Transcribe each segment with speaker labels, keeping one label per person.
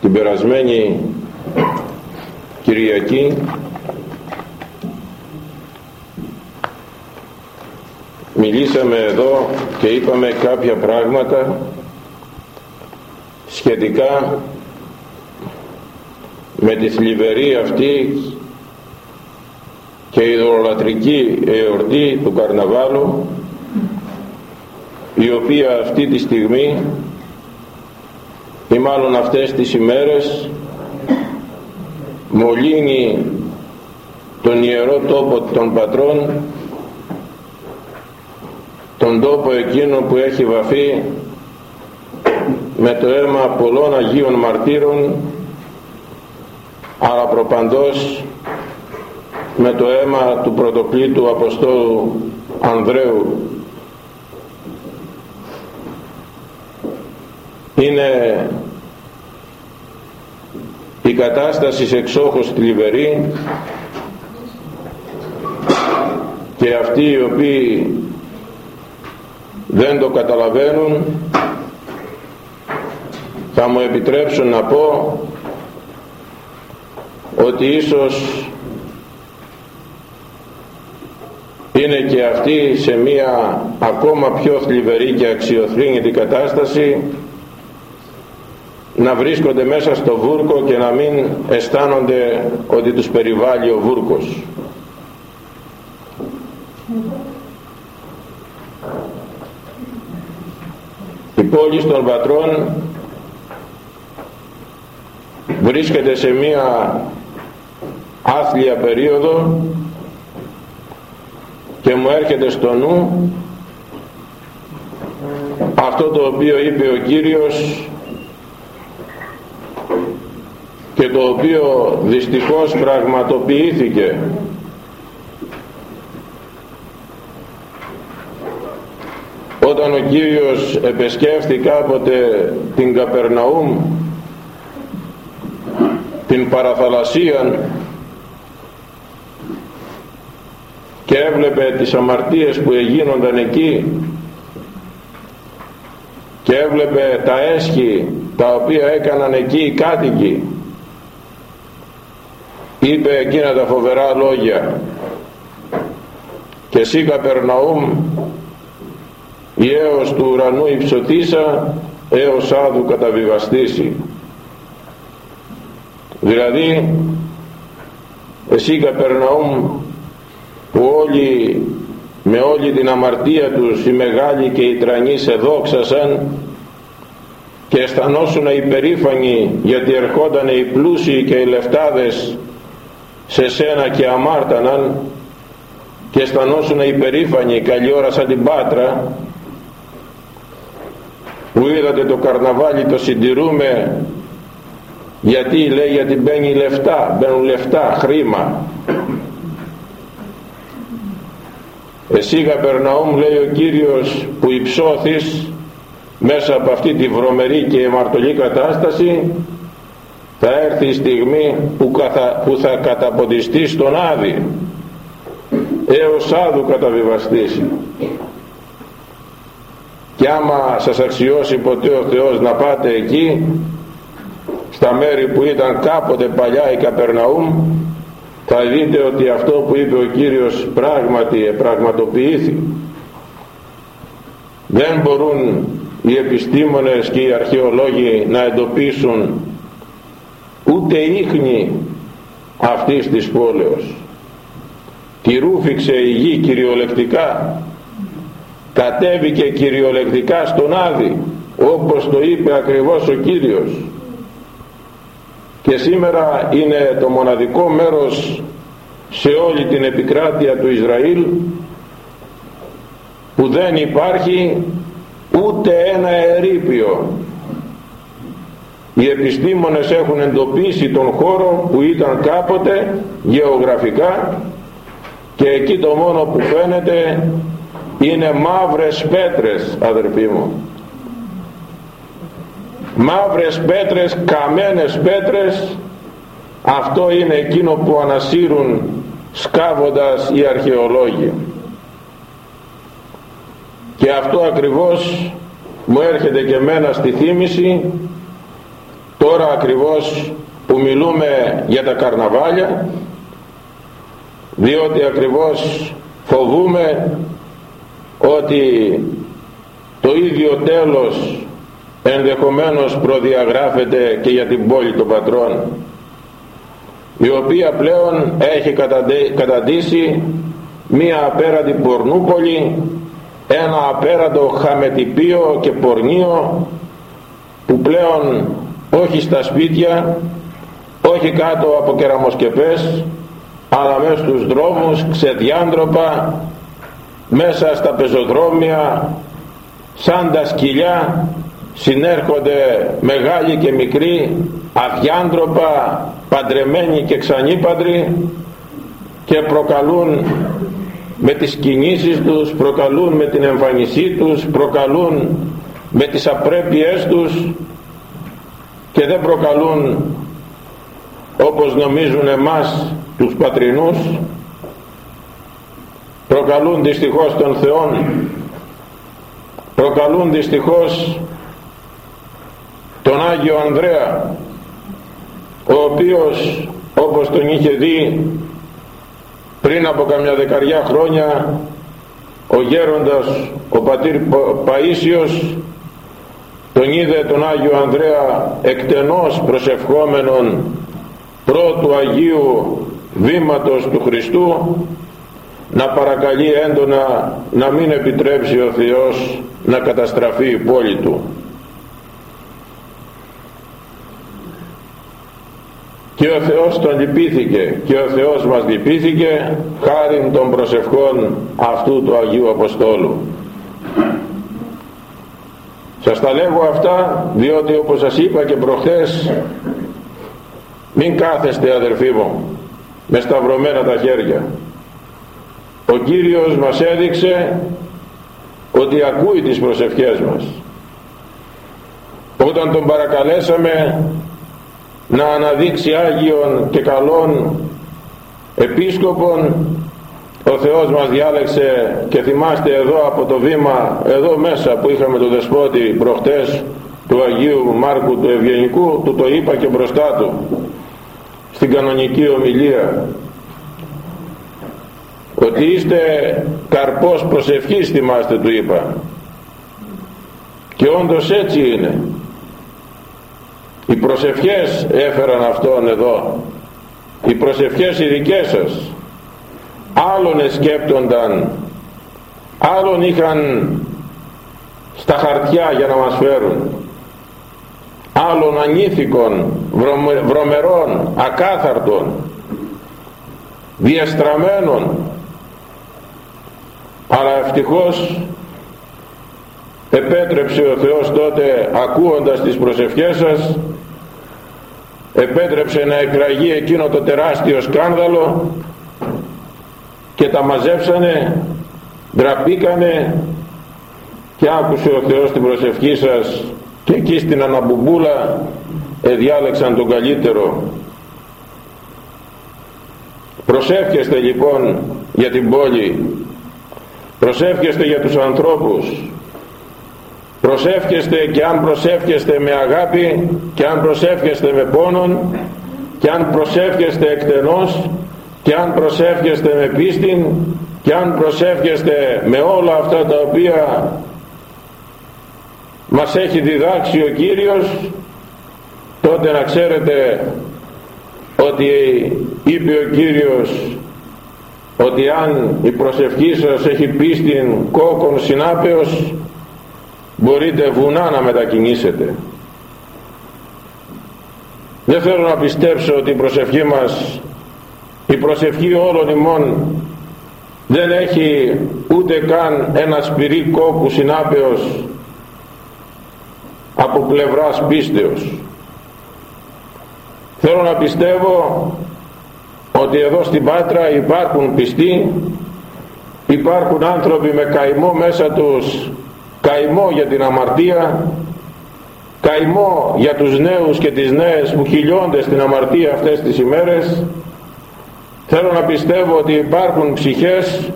Speaker 1: την περασμένη Κυριακή. Μιλήσαμε εδώ και είπαμε κάποια πράγματα σχετικά με τη θλιβερή αυτή και ιδωλατρική εορτή του καρναβάλου η οποία αυτή τη στιγμή ή μάλλον αυτές τις ημέρες μολύνει τον ιερό τόπο των πατρών τον τόπο εκείνο που έχει βαφεί με το αίμα πολλών Αγίων Μαρτύρων αλλά προπαντός με το αίμα του πρωτοκλήτου Αποστόλου Ανδρέου. Είναι η κατάσταση σε εξόχως θλιβερή και αυτοί οι οποίοι δεν το καταλαβαίνουν θα μου επιτρέψουν να πω ότι ίσως είναι και αυτοί σε μία ακόμα πιο θλιβερή και αξιοθρύνητη κατάσταση να βρίσκονται μέσα στο βούρκο και να μην αισθάνονται ότι τους περιβάλλει ο βούρκος. Η πόλη των πατρών βρίσκεται σε μία άθλια περίοδο και μου έρχεται στο νου αυτό το οποίο είπε ο Κύριος και το οποίο δυστυχώς πραγματοποιήθηκε. Όταν ο Κύριος επεσκέφθη κάποτε την Καπερναούμ την παραθαλασσίαν και έβλεπε τις αμαρτίες που εγίνονταν εκεί και έβλεπε τα έσχη τα οποία έκαναν εκεί οι κάτοικοι είπε εκείνα τα φοβερά λόγια. Και εσύ Καπερναούμ η έως του ουρανού υψωτήσα έως άδου καταβιβαστήσει δηλαδή εσύ Καπερναούμ που όλοι με όλη την αμαρτία τους οι μεγάλοι και οι τρανοί σε δόξασαν και αισθανόσουν υπερήφανοι γιατί ερχόταν οι πλούσιοι και οι λεφτάδες σε σένα και αμάρταναν και αισθανόσουν υπερήφανοι καλή ώρα σαν την Πάτρα που είδατε το καρναβάλι το συντηρούμε γιατί λέει γιατί μπαίνει λεφτά μπαίνουν λεφτά, χρήμα. Εσύ Καπερναούμ λέει ο Κύριος που υψώθης μέσα από αυτή τη βρωμερή και αμαρτωλή κατάσταση θα έρθει η στιγμή που, που θα καταποντιστείς στον Άδη έως Άδου καταβιβαστήσει και άμα σας αξιώσει ποτέ ο Θεός να πάτε εκεί στα μέρη που ήταν κάποτε παλιά η Καπερναούμ θα δείτε ότι αυτό που είπε ο Κύριος πράγματι επραγματοποιήθη. Δεν μπορούν οι επιστήμονες και οι αρχαιολόγοι να εντοπίσουν ούτε ίχνη αυτής της πόλεως. Τη ρούφηξε η γη κυριολεκτικά κατέβηκε κυριολεκτικά στον Άδη όπως το είπε ακριβώς ο Κύριος. Και σήμερα είναι το μοναδικό μέρος σε όλη την επικράτεια του Ισραήλ που δεν υπάρχει ούτε ένα ερείπιο οι επιστήμονες έχουν εντοπίσει τον χώρο που ήταν κάποτε γεωγραφικά και εκεί το μόνο που φαίνεται είναι μαύρες πέτρες αδερφοί μου. Μαύρες πέτρες, καμένες πέτρες αυτό είναι εκείνο που ανασύρουν σκάβοντας οι αρχαιολόγοι. Και αυτό ακριβώς μου έρχεται και μένα στη θύμηση το τώρα ακριβώς που μιλούμε για τα καρναβάλια διότι ακριβώς φοβούμε ότι το ίδιο τέλος ενδεχομένως προδιαγράφεται και για την πόλη των πατρών η οποία πλέον έχει καταντήσει μία απέραντη πορνούπολη ένα απέραντο χαμετυπίο και πορνείο που πλέον όχι στα σπίτια όχι κάτω από κεραμοσκεπές αλλά μέσα στους δρόμους ξεδιάντροπα μέσα στα πεζοδρόμια σαν τα σκυλιά συνέρχονται μεγάλοι και μικροί αδιάντροπα παντρεμένοι και ξανήπαντροι και προκαλούν με τις κινήσεις τους προκαλούν με την εμφανισή τους προκαλούν με τις απρέπειές τους και δεν προκαλούν όπως νομίζουν εμάς τους πατρινούς προκαλούν δυστυχώς τον Θεόν προκαλούν δυστυχώς τον Άγιο Ανδρέα ο οποίος όπως τον είχε δει πριν από καμιά δεκαριά χρόνια ο γέροντας ο πατήρ Παΐσιος τον είδε τον Άγιο Ανδρέα εκτενώς προσευχόμενον πρώτου Αγίου βήματος του Χριστού να παρακαλεί έντονα να μην επιτρέψει ο Θεός να καταστραφεί η πόλη του. Και ο Θεός τον λυπήθηκε και ο Θεός μας λυπήθηκε χάριν των προσευχών αυτού του Αγίου Αποστόλου σας τα λέγω αυτά διότι όπως σας είπα και προχθές μην κάθεστε αδερφοί μου με σταυρωμένα τα χέρια. Ο Κύριος μας έδειξε ότι ακούει τις προσευχές μας. Όταν τον παρακαλέσαμε να αναδείξει Άγιον και καλών επίσκοπων ο Θεός μας διάλεξε και θυμάστε εδώ από το βήμα εδώ μέσα που είχαμε το δεσπότη προχτές του Αγίου Μάρκου του Ευγενικού του το είπα και μπροστά του στην κανονική ομιλία ότι είστε καρπός προσευχής θυμάστε του είπα. Και όντως έτσι είναι. Οι προσευχές έφεραν αυτόν εδώ. Οι προσευχές οι δικές σας άλλον εσκέπτονταν άλλον είχαν στα χαρτιά για να μας φέρουν. Άλλων ανήθικων βρωμερών ακάθαρτων διαστραμμένων αλλά ευτυχώς επέτρεψε ο Θεός τότε ακούοντας τις προσευχές σας επέτρεψε να εκραγεί εκείνο το τεράστιο σκάνδαλο και τα μαζέψανε ντραπήκανε και άκουσε ο Θεός την προσευχή σας και εκεί στην Αναμπουμπούλα εδιάλεξαν τον καλύτερο. Προσεύχεστε λοιπόν για την πόλη. Προσεύχεστε για τους ανθρώπους. Προσεύχεστε και αν προσεύχεστε με αγάπη και αν προσεύχεστε με πόνον και αν προσεύχεστε εκτενώς και αν προσεύχεστε με πίστην και αν προσεύχεστε με όλα αυτά τα οποία μας έχει διδάξει ο Κύριος τότε να ξέρετε ότι είπε ο Κύριος ότι αν η προσευχή σας έχει πίστην κόκκον συνάπεως μπορείτε βουνά να μετακινήσετε. Δεν θέλω να πιστέψω ότι η προσευχή μας η προσευχή όλων ημών δεν έχει ούτε καν ένα σπυρί κόκκου συνάπεως από πλευράς πίστεως. Θέλω να πιστεύω ότι εδώ στην Πάτρα υπάρχουν πιστοί υπάρχουν άνθρωποι με καημό μέσα τους καημό για την αμαρτία καημό για τους νέους και τις νέες που χιλιώνται στην αμαρτία αυτές τις ημέρες θέλω να πιστεύω ότι υπάρχουν ψυχές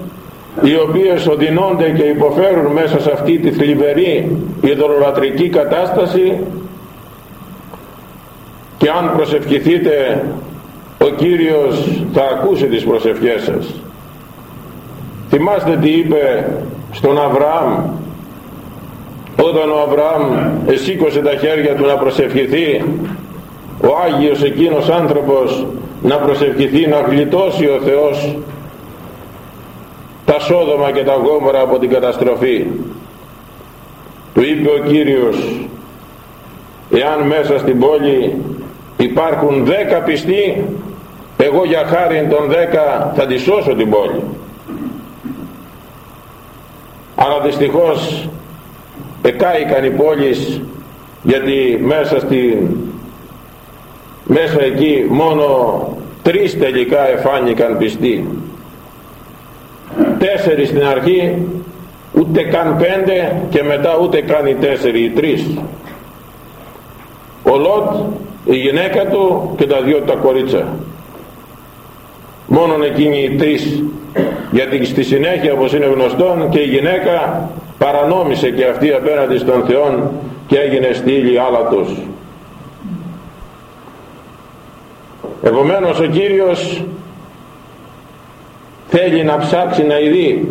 Speaker 1: οι οποίες οδυνώνται και υποφέρουν μέσα σε αυτή τη θλιβερή ειδωλολατρική κατάσταση. Και αν προσευχηθείτε ο Κύριος θα ακούσει τις προσευχές σας. Θυμάστε τι είπε στον Αβραάμ όταν ο Αβραάμ εσήκωσε τα χέρια του να προσευχηθεί ο Άγιος εκείνος άνθρωπος να προσευχηθεί να γλιτώσει ο Θεός τα Σόδομα και τα Γόμορα από την καταστροφή. Του είπε ο Κύριος εάν μέσα στην πόλη υπάρχουν δέκα πιστοί εγώ για χάρη των δέκα θα τη σώσω την πόλη αλλά δυστυχώς εκάηκαν οι πόλεις γιατί μέσα στην μέσα εκεί μόνο τρεις τελικά εφάνηκαν πιστοί. Τέσσερις στην αρχή ούτε καν πέντε και μετά ούτε καν οι τέσσερις οι τρεις. Ο Λότ η γυναίκα του και τα δυο τα κορίτσα μόνον εκείνοι οι τρεις. Γιατί στη συνέχεια όπως είναι γνωστόν και η γυναίκα παρανόμησε και αυτή απέναντι στον Θεό και έγινε στήλη άλατος επομένως ο Κύριος θέλει να ψάξει να ειδεί.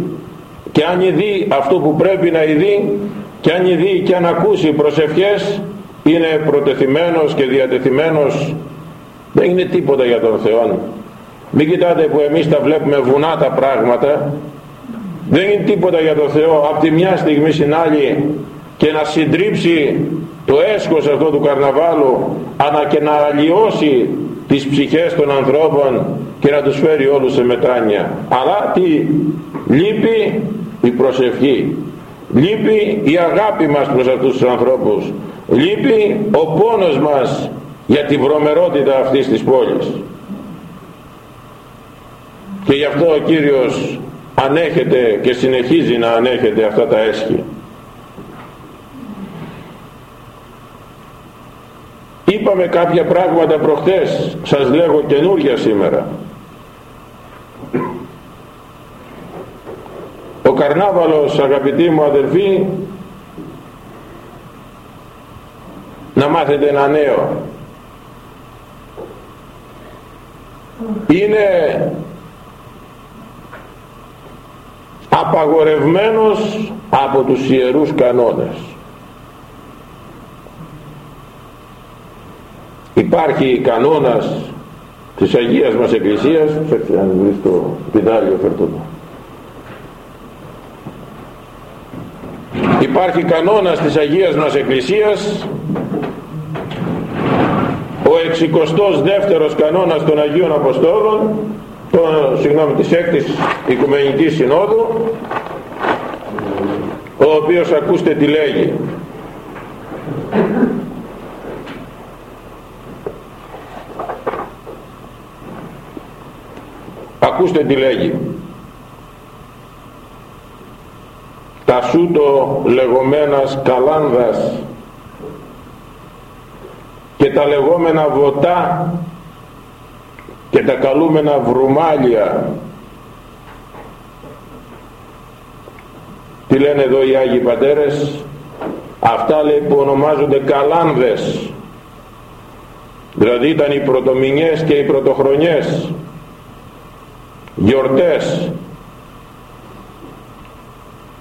Speaker 1: Και αν ειδεί αυτό που πρέπει να ειδεί και αν ειδεί και αν ακούσει προσευχές είναι προτεθειμένος και διατεθειμένος. Δεν είναι τίποτα για τον Θεό μην κοιτάτε που εμείς τα βλέπουμε βουνά τα πράγματα. Δεν είναι τίποτα για τον Θεό από τη μια στιγμή στην άλλη και να συντρίψει το έσχος αυτό του καρναβάλου αλλά και να αλλοιώσει τις ψυχές των ανθρώπων και να τους φέρει όλους σε μετάνια αλλά τι λείπει η προσευχή. Λείπει η αγάπη μας προς αυτούς τους ανθρώπους. Λείπει ο πόνος μας για τη βρωμερότητα αυτής της πόλης. Και γι' αυτό ο Κύριος ανέχεται και συνεχίζει να ανέχεται αυτά τα έσχη είπαμε κάποια πράγματα προχτές σας λέγω καινούργια σήμερα. Ο καρνάβαλος αγαπητοί μου αδελφοί να μάθετε ένα νέο. Είναι απαγορευμένος από τους ιερούς κανόνες υπάρχει κανόνας της Αγίας μας Εκκλησίας. Φέρτε αν βρεις το πιδάλιο φέρτε υπάρχει κανόνας της Αγίας μας Εκκλησίας. Ο 62ος κανόνας των Αγίων Αποστόλων των, συγγνώμη, της έκτης Οικουμενικής Συνόδου ο οποίος ακούστε τι λέγει ακούστε τι λέγει. Τα σούτο λεγόμενας καλάνδας και τα λεγόμενα βοτά και τα καλούμενα βρουμάλια. Τι λένε εδώ οι Άγιοι Πατέρες; Αυτά λέει που ονομάζονται καλάνδες. Δηλαδή ήταν οι πρωτομηνιές και οι πρωτοχρονιές γιορτές.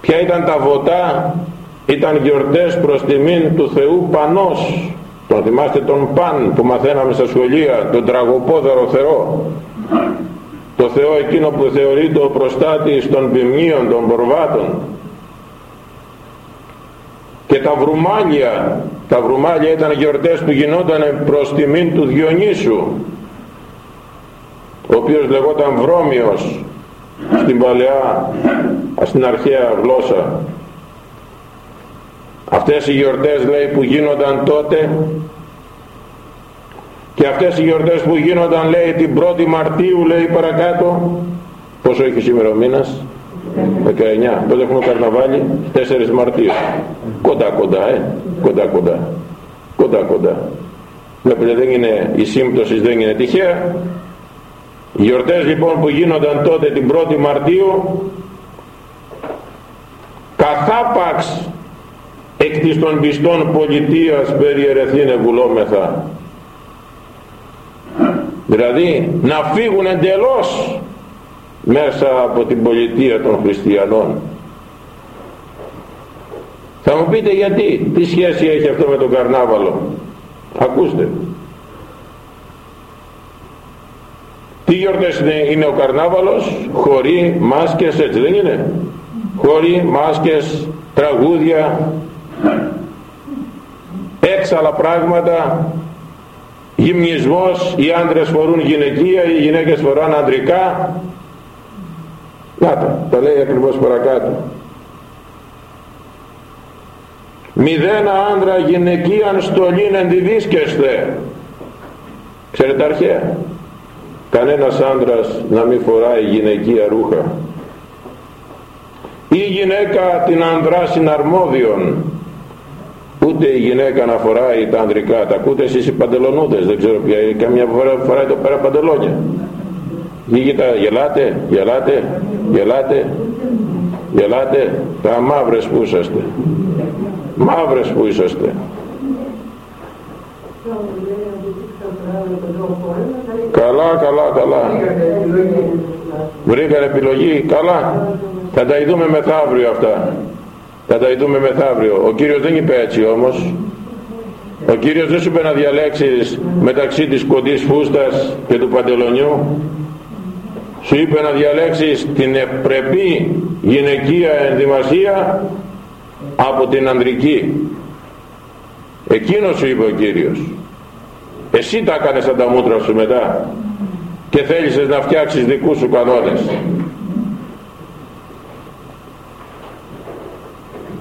Speaker 1: Ποια ήταν τα βοτά ήταν γιορτές προς τιμήν του Θεού Πανός. Τον θυμάστε τον Παν που μαθαίναμε στα σχολεία τον τραγωπόδαρο Θεό. Το Θεό εκείνο που θεωρείται ο προστάτης των ποιμνίων των προβάτων και τα βρουμάλια τα βρουμάλια ήταν γιορτές που γινόταν προς τιμήν του Διονύσου ο οποίος λεγόταν Βρώμιος στην παλαιά στην αρχαία γλώσσα. Αυτές οι γιορτές λέει που γίνονταν τότε και αυτές οι γιορτές που γίνονταν λέει την 1η Μαρτίου λέει παρακάτω πόσο έχει σήμερα ο μήνας; 19 τότε έχουμε καρναβάλι 4 Μαρτίου. Κοντά κοντά ε. Κοντά κοντά. Κοντά κοντά. Βλέπετε δεν είναι η σύμπτωση δεν είναι τυχαία οι γιορτές λοιπόν που γίνονταν τότε την 1η Μαρτίου καθάπαξ εκ της των πιστών πολιτείας περί ερεθήνε βουλόμεθα. Δηλαδή να φύγουν εντελώς μέσα από την πολιτεία των χριστιανών. Θα μου πείτε γιατί τι σχέση έχει αυτό με τον καρνάβαλο; Ακούστε τι γιορτές είναι, είναι ο καρνάβαλος χωρί, μάσκες έτσι δεν είναι; Χωρί, μάσκες, τραγούδια έξαλα πράγματα γυμνισμός οι άντρες φορούν γυναικεία οι γυναίκες φοράνε ανδρικά. Να τα, τα λέει ακριβώς παρακάτω. Μηδένα άντρα γυναικείαν στολήν ενδυδίσκεστε ξέρετε αρχαία; Κανένας άντρας να μην φοράει γυναικεία ρούχα. Ή γυναίκα την ανδρά συναρμόδιον. Ούτε η γυναίκα να φοράει τα ανδρικά τα ακούτε εσείς οι παντελονούδες δεν ξέρω ποια καμιά φορά φοράει το πέρα παντελόνια. Γίγητα γελάτε γελάτε γελάτε γελάτε. Τα μαύρες που είσαστε. Μαύρες που είσαστε καλά καλά καλά. Βρήκαν επιλογή. Καλά. Θα τα ειδούμε μεθαύριο αυτά. Θα τα ειδούμε μεθαύριο. Ο Κύριος δεν είπε έτσι όμως. Ο Κύριος δεν σου είπε να διαλέξεις μεταξύ της κοντής φούστας και του παντελονιού. Σου είπε να διαλέξεις την ευπρεπή γυναικεία ενδυμασία από την ανδρική. Εκείνος σου είπε ο Κύριος εσύ τα έκανες σαν τα μούτρα σου μετά και θέλησες να φτιάξεις δικούς σου κανόνες.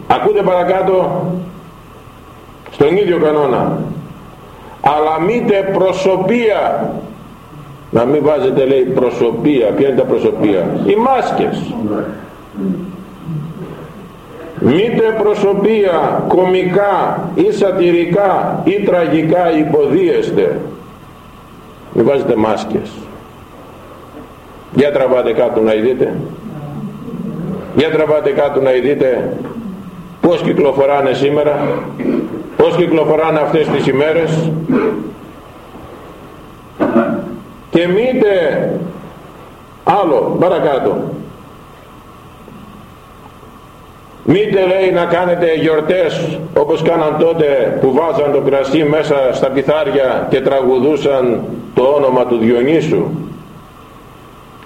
Speaker 1: Ακούτε παρακάτω στον ίδιο κανόνα. Αλλά μήτε προσωπία. Να μην βάζετε λέει προσωπία. Ποια είναι τα προσωπία; Οι μάσκες μήτε προσωπία κομικά ή σατυρικά ή τραγικά υποδίεστε. Μην βάζετε μάσκες. Για τραβάτε κάτω να ειδείτε. Για τραβάτε κάτω να ειδείτε πως κυκλοφοράνε σήμερα πως κυκλοφοράνε αυτές τις ημέρες. Και μήτε άλλο παρακάτω μήτε λέει να κάνετε γιορτές όπως κάναν τότε που βάζαν το κρασί μέσα στα πιθάρια και τραγουδούσαν το όνομα του Διονύσου.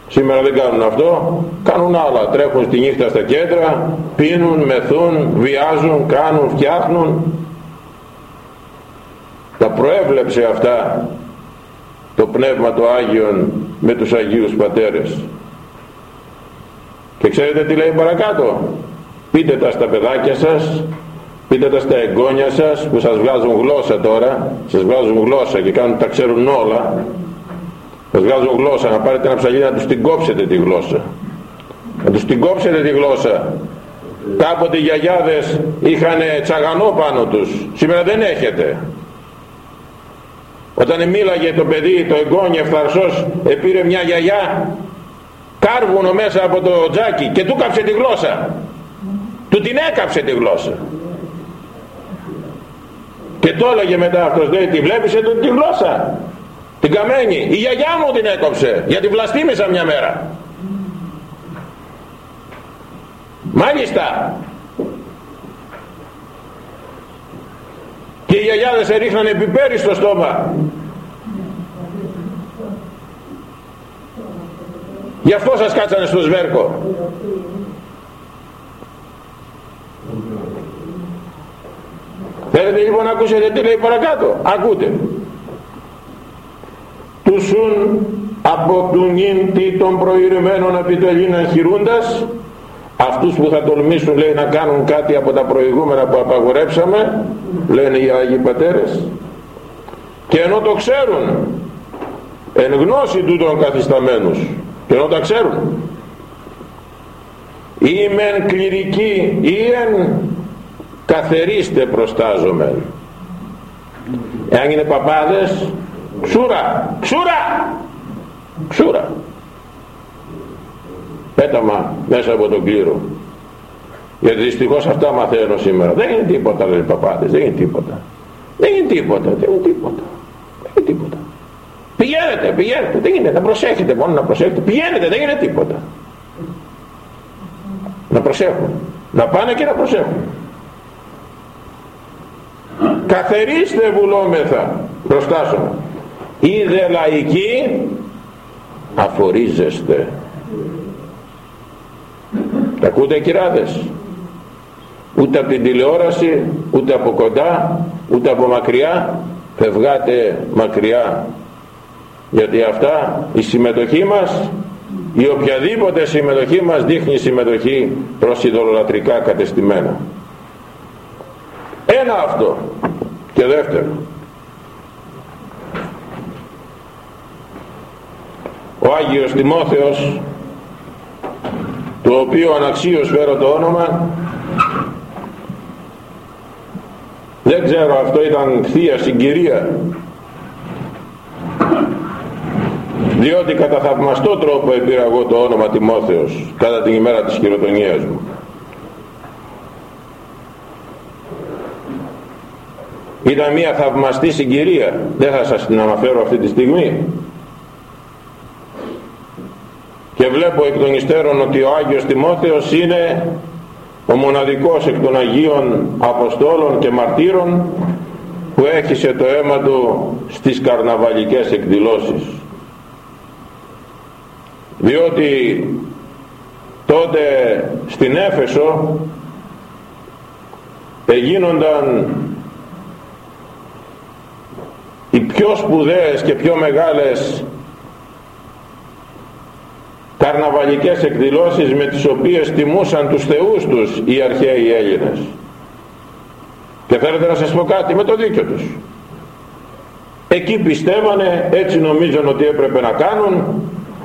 Speaker 1: Σήμερα δεν κάνουν αυτό. Κάνουν άλλα. Τρέχουν στη νύχτα στα κέντρα πίνουν, μεθούν, βιάζουν, κάνουν, φτιάχνουν. Τα προέβλεψε αυτά το Πνεύμα του Άγιον με τους Αγίους Πατέρες. Και ξέρετε τι λέει παρακάτω; Πείτε τα στα παιδάκια σας πείτε τα στα εγγόνια σας που σας βγάζουν γλώσσα τώρα σας βγάζουν γλώσσα και κάνουν, τα ξέρουν όλα. Σας βγάζουν γλώσσα να πάρετε ένα ψαλίδι να τους την κόψετε τη γλώσσα. Να τους την κόψετε τη γλώσσα. Κάποτε οι γιαγιάδες είχαν τσαγανό πάνω τους. Σήμερα δεν έχετε. Όταν μίλαγε το παιδί το εγγόνι ευθαρσός επήρε μια γιαγιά κάρβουνο μέσα από το τζάκι και του κάψε τη γλώσσα. του την έκαψε τη γλώσσα. Και το έλεγε μετά αυτός λέει τη βλέπεις εδώ τη γλώσσα. Την καμένη. Η γιαγιά μου την έκοψε γιατί βλαστήμησα μια μέρα μάλιστα. Και οι γιαγιάδες έριχναν πιπέρι στο στόμα. Γι' αυτό σας κάτσανε στο σβέρκο θέλετε λοιπόν να ακούσετε τι λέει παρακάτω. Ακούτε. Τους σουν από του νυν των προηρημένων επιτελήν εγχειρούντας αυτούς που θα τολμήσουν λέει να κάνουν κάτι από τα προηγούμενα που απαγορέψαμε λένε οι Άγιοι Πατέρες και ενώ το ξέρουν εν γνώση του των καθισταμένους και ενώ τα ξέρουν ή μεν κληρικοί ή εν καθερίστε προστάζομεν εάν είναι παπάδες ξούρα ξούρα ξούρα. Πέταμα μέσα από τον κλήρο. Γιατί δυστυχώς αυτά μαθαίνω σήμερα. Δεν είναι τίποτα λένε παπάδες δεν είναι τίποτα. Δεν είναι τίποτα δεν είναι τίποτα. Δεν είναι τίποτα. Πηγαίνετε πηγαίνετε πηγαίνετε δεν είναι να προσέχετε μόνο να προσέχετε. Πηγαίνετε δεν είναι τίποτα. Να προσέχουν. Να πάνε και να προσέχουν καθερίστε βουλόμεθα μπροστά σου. Είδε λαϊκοί αφορίζεστε. Τα ακούτε κυράδες; Ούτε από την τηλεόραση ούτε από κοντά ούτε από μακριά. Φευγάτε μακριά. Γιατί αυτά η συμμετοχή μας η οποιαδήποτε συμμετοχή μας δείχνει συμμετοχή προς ειδωλολατρικά κατεστημένα ένα αυτό. Και δεύτερο. Ο Άγιος Τιμόθεος το οποίο αναξίως φέρω το όνομα δεν ξέρω αυτό ήταν θεία συγκυρία διότι κατά θαυμαστό τρόπο επήρα εγώ το όνομα Τιμόθεος κατά την ημέρα της χειροτονίας μου ήταν μια θαυμαστή συγκυρία. Δεν θα σας την αναφέρω αυτή τη στιγμή. Και βλέπω εκ των υστέρων ότι ο Άγιος Τιμόθεος είναι ο μοναδικός εκ των Αγίων Αποστόλων και Μαρτύρων που έχισε το αίμα του στις καρναβαλικές εκδηλώσεις. Διότι τότε στην Έφεσο εγίνονταν οι πιο σπουδαίες και πιο μεγάλες καρναβαλικές εκδηλώσεις με τις οποίες τιμούσαν τους θεούς τους οι αρχαίοι Έλληνες. Και θέλετε να σας πω κάτι με το δίκιο τους. Εκεί πιστεύανε έτσι νομίζαν ότι έπρεπε να κάνουν.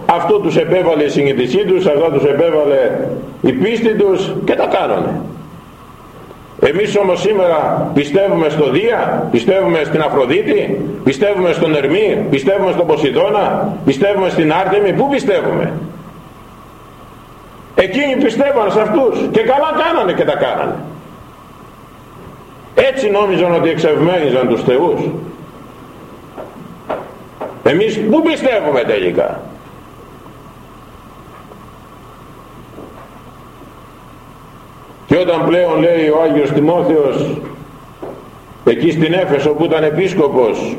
Speaker 1: Αυτό τους επέβαλε η συνείδησή τους αυτό τους επέβαλε η πίστη τους και τα κάνανε εμείς όμως σήμερα πιστεύουμε στο Δία, πιστεύουμε στην Αφροδίτη, πιστεύουμε στον Ερμή, πιστεύουμε στον Ποσειδώνα, πιστεύουμε στην Άρτεμη, πού πιστεύουμε; Εκείνοι πιστεύαν σε αυτούς και καλά κάνανε και τα κάνανε. Έτσι νόμιζαν ότι εξευμένιζαν τους θεούς. Εμείς πού πιστεύουμε τελικά; Και όταν πλέον λέει ο Άγιος Τιμόθεος εκεί στην Έφεσο που ήταν επίσκοπος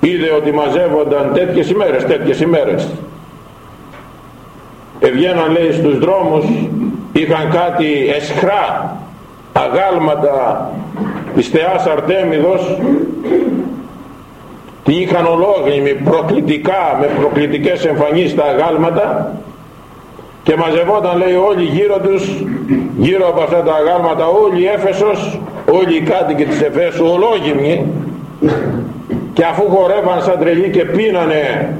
Speaker 1: είδε ότι μαζεύονταν τέτοιες ημέρες, τέτοιες ημέρες. Ευγαίναν λέει στους δρόμους είχαν κάτι εσχρά αγάλματα της θεάς Αρτέμιδος τι είχαν ολόγνημοι προκλητικά με προκλητικές εμφανίσεις τα αγάλματα και μαζευόταν λέει όλοι γύρω τους γύρω από αυτά τα αγάλματα όλοι η Έφεσος όλοι οι κάτοικοι της Εφέσου ολόγυμνοι. Και αφού χορεύαν σαν τρελοί και πίνανε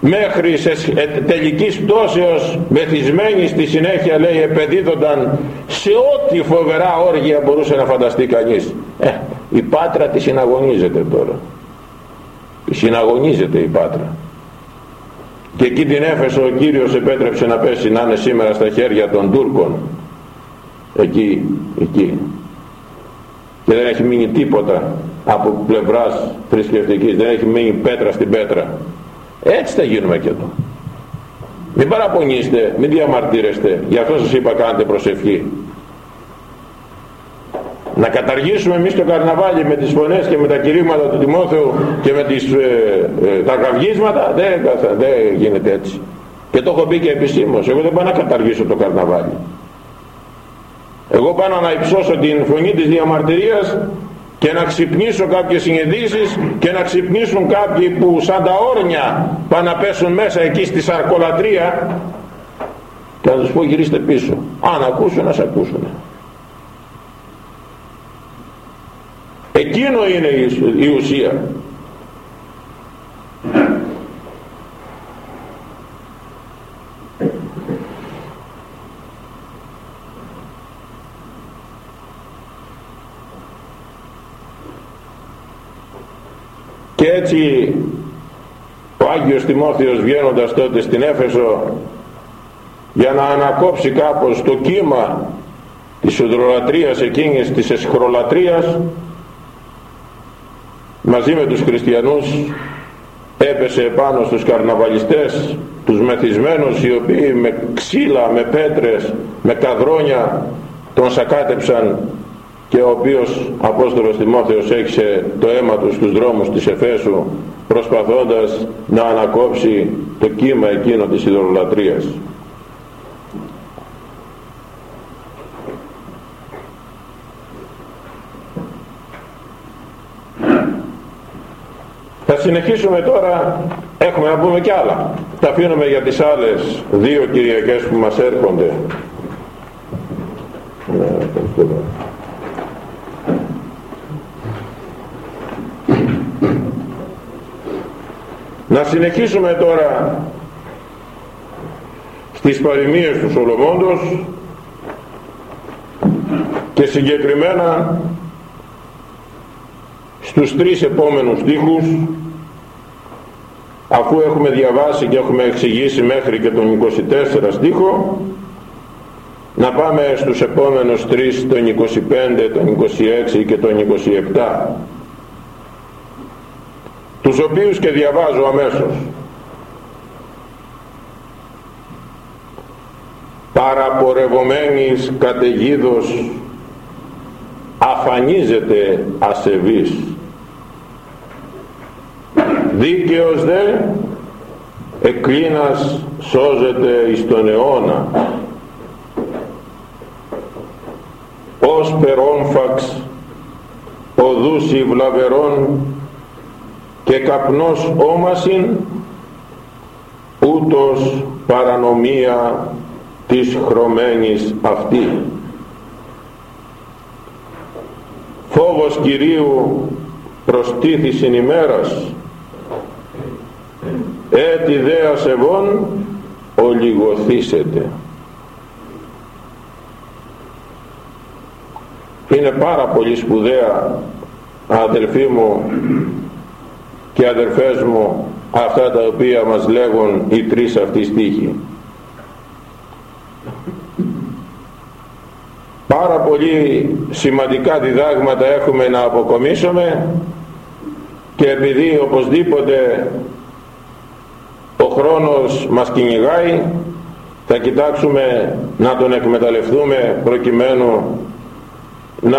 Speaker 1: μέχρι σε ε, τελικής πτώσεως μεθυσμένοι στη συνέχεια λέει επενδύονταν σε ό,τι φοβερά όργια μπορούσε να φανταστεί κανείς. Ε, η Πάτρα τη συναγωνίζεται τώρα. Συναγωνίζεται η Πάτρα και εκεί την Έφεσο ο Κύριος επέτρεψε να πέσει να είναι σήμερα στα χέρια των Τούρκων. Εκεί, εκεί. Και δεν έχει μείνει τίποτα από πλευράς θρησκευτικής. Δεν έχει μείνει πέτρα στην πέτρα. Έτσι θα γίνουμε και εδώ. Μην παραπονείστε μην διαμαρτύρεστε. Γι' αυτό σας είπα κάντε προσευχή να καταργήσουμε εμείς το καρναβάλι με τις φωνές και με τα κηρύγματα του Τιμόθεου και με τις, ε, ε, τα καυγίσματα. Δεν, δεν γίνεται έτσι. Και το έχω πει και επισήμως. Εγώ δεν πάω να καταργήσω το καρναβάλι. Εγώ πάω να υψώσω την φωνή της διαμαρτυρίας και να ξυπνήσω κάποιες συνειδήσεις και να ξυπνήσουν κάποιοι που σαν τα όρνια πάνε να πέσουν μέσα εκεί στη σαρκολατρία. Και να τους πω γυρίστε πίσω. Αν ακούσουν να σε ακούσουν εκείνο είναι η ουσία. Και έτσι ο Άγιος Τιμόθεος βγαίνοντας τότε στην Έφεσο για να ανακόψει κάπως το κύμα της ουδρολατρίας εκείνης της εσχρολατρίας μαζί με τους χριστιανούς έπεσε επάνω στους καρναβαλιστές τους μεθυσμένους οι οποίοι με ξύλα, με πέτρες, με καδρόνια τον σακάτεψαν και ο οποίος Απόστολος Τιμόθεος έξε το αίμα του στους δρόμους της Εφέσου προσπαθώντας να ανακόψει το κύμα εκείνο της ιδωλολατρίας. Συνεχίσουμε τώρα, έχουμε να πούμε κι άλλα. Τα αφήνουμε για τις άλλες δύο Κυριακές που μας έρχονται. Να συνεχίσουμε τώρα στις παροιμίες του Σολομώντος και συγκεκριμένα στους τρεις επόμενους στίχους αφού έχουμε διαβάσει και έχουμε εξηγήσει μέχρι και τον 24 στίχο να πάμε στους επόμενους τρεις τον 25, τον 26 και τον 27 τους οποίους και διαβάζω αμέσως. Παραπορευομένης καταιγίδος αφανίζεται ασεβής δίκαιος δε εκκλίνας σώζεται εις τον αιώνα. Ως περόμφαξ οδούσι βλαβερών και καπνός όμασιν ούτως παρανομία της χρωμένης αυτή. Φόβος Κυρίου προστίθησιν ημέρας έτι δε ασεβών ολιγοθήσετε είναι πάρα πολύ σπουδαία αδελφοί μου και αδερφές μου αυτά τα οποία μας λέγουν οι τρεις αυτοί στίχοι. Πάρα πολύ σημαντικά διδάγματα έχουμε να αποκομίσουμε και επειδή οπωσδήποτε ο χρόνος μας κυνηγάει. Θα κοιτάξουμε να τον εκμεταλλευτούμε προκειμένου να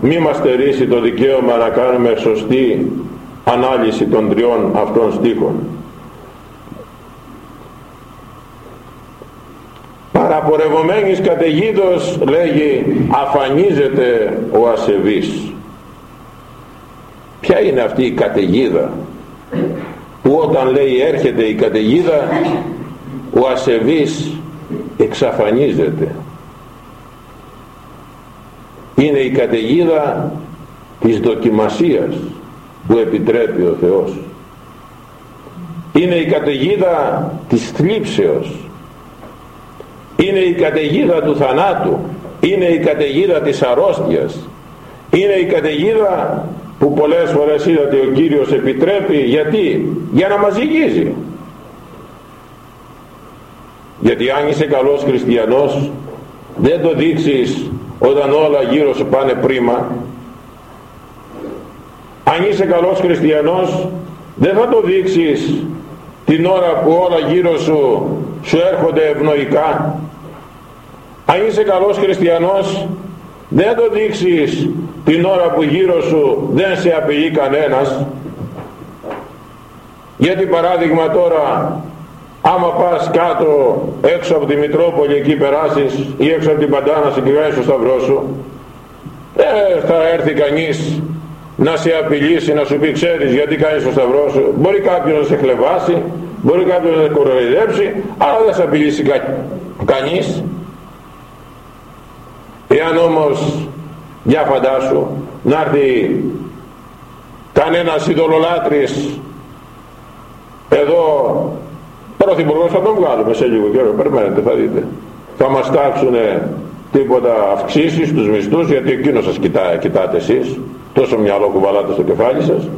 Speaker 1: μην μας στερήσει το δικαίωμα να κάνουμε σωστή ανάλυση των τριών αυτών στίχων. Παραπορευομένης καταιγίδος λέγει αφανίζεται ο ασεβής ποια είναι αυτή η καταιγίδα; Που όταν λέει έρχεται η καταιγίδα ο ασεβής εξαφανίζεται. Είναι η καταιγίδα της δοκιμασίας που επιτρέπει ο Θεός. Είναι η καταιγίδα της θλίψεως. Είναι η καταιγίδα του θανάτου. Είναι η καταιγίδα της αρρώστιας. Είναι η καταιγίδα που πολλές φορές είδατε ο Κύριος επιτρέπει γιατί; Για να μας ζυγίζει. Γιατί αν είσαι καλός χριστιανός δεν το δείξεις όταν όλα γύρω σου πάνε πρίμα. Αν είσαι καλός χριστιανός δεν θα το δείξεις την ώρα που όλα γύρω σου σου έρχονται ευνοϊκά. Αν είσαι καλός χριστιανός δεν το δείξεις την ώρα που γύρω σου δεν σε απειλεί κανένας. Γιατί παράδειγμα τώρα άμα πας κάτω έξω από τη Μητρόπολη εκεί περάσεις ή έξω από την Παντάνα και κάνεις στο σταυρό σου ε, θα έρθει κανείς να σε απειλήσει να σου πει ξέρεις γιατί κάνεις το σταυρό σου μπορεί κάποιος να σε χλεβάσει μπορεί κάποιος να σε κοροϊδέψει αλλά δεν σε απειλήσει κα... κανείς εάν όμως για φαντάσου να έρθει κανένας ειδωλολάτρης εδώ πρωθυπουργός θα τον βγάλουμε σε λίγο καιρό. Περιμένετε θα δείτε. Θα μας τάξουν τίποτα αυξήσεις στους μισθούς γιατί εκείνο σας κοιτά, κοιτάτε εσείς. Τόσο μυαλό κουβαλάτε στο κεφάλι σας.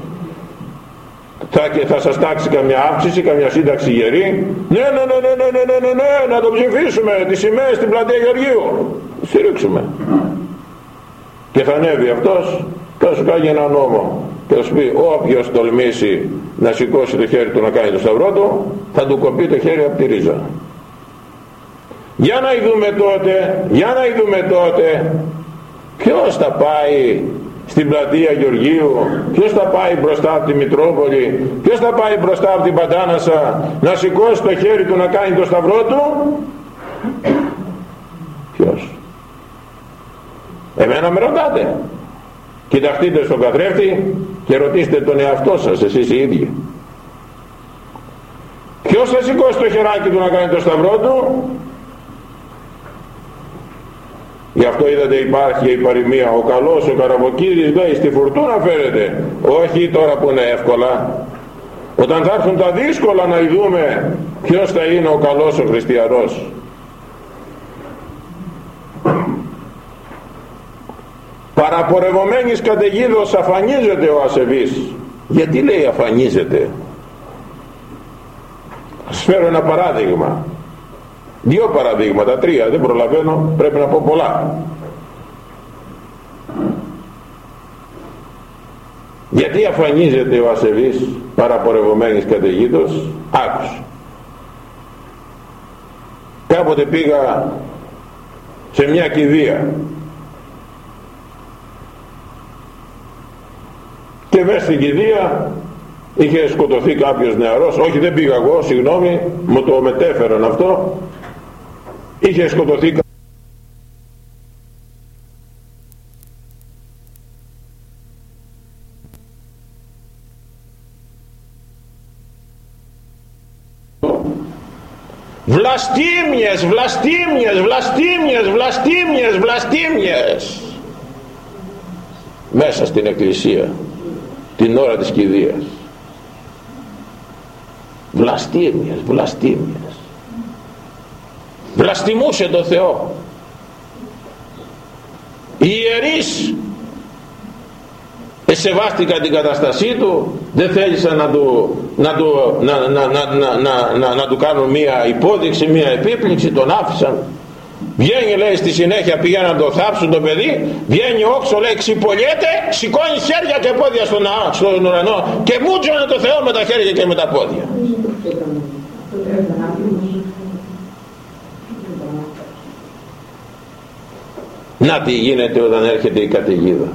Speaker 1: Θα, θα σας τάξει καμιά αύξηση, καμιά σύνταξη γερή. Ναι ναι ναι ναι ναι ναι ναι, ναι, ναι να το ψηφίσουμε τις σημαίες στην πλατεία Γεωργίου στηρίξουμε. Και θα ανέβει αυτός θα σου κάνει ένα νόμο και θα σου πει όποιος τολμήσει να σηκώσει το χέρι του να κάνει το σταυρό του θα του κοπεί το χέρι από τη ρίζα. Για να ειδούμε τότε για να ειδούμε τότε ποιος θα πάει στην πλατεία Γεωργίου ποιος θα πάει μπροστά από τη Μητρόπολη ποιος θα πάει μπροστά από την Παντάνασα να σηκώσει το χέρι του να κάνει το σταυρό του; ποιος εμένα με ρωτάτε. Κοιταχτείτε στον καθρέφτη και ρωτήστε τον εαυτό σας εσείς οι ίδιοι. Ποιος θα σηκώσει το χεράκι του να κάνει το σταυρό του; Γι' αυτό είδατε υπάρχει η παροιμία. Ο καλός ο καραβοκύρης λέει στη φουρτούνα φέρεται όχι τώρα που είναι εύκολα. Όταν θα έρθουν τα δύσκολα να ειδούμε ποιος θα είναι ο καλός ο χριστιανός παραπορευομένης καταιγίδος αφανίζεται ο ασεβής. Γιατί λέει αφανίζεται; Ας φέρω ένα παράδειγμα. Δύο παραδείγματα, τρία δεν προλαβαίνω πρέπει να πω πολλά. Γιατί αφανίζεται ο ασεβής παραπορευομένης καταιγίδος άκουσε. Κάποτε πήγα σε μια κηδεία και μέσα στην κηδεία είχε σκοτωθεί κάποιος νεαρός. Όχι δεν πήγα εγώ συγγνώμη μου το μετέφεραν αυτό. Είχε σκοτωθεί βλαστήμιες, βλαστήμιες, βλαστήμιες, βλαστήμιες, βλαστήμιες. Μέσα στην εκκλησία την ώρα της κηδείας. Βλαστήμιες, βλαστήμιες βλαστημούσε το Θεό. Οι ιερείς εσεβάστηκαν την καταστασή του δεν θέλησαν να του, να του, να, να, να, να, να του κάνουν μία υπόδειξη, μία επίπληξη τον άφησαν βγαίνει λέει στη συνέχεια πήγαινε να το θάψουν το παιδί βγαίνει όξο λέει ξυπολιέται σηκώνει χέρια και πόδια στον, στον ουρανό και μούτζωνε το Θεό με τα χέρια και με τα πόδια. Να τι γίνεται όταν έρχεται η καταιγίδα.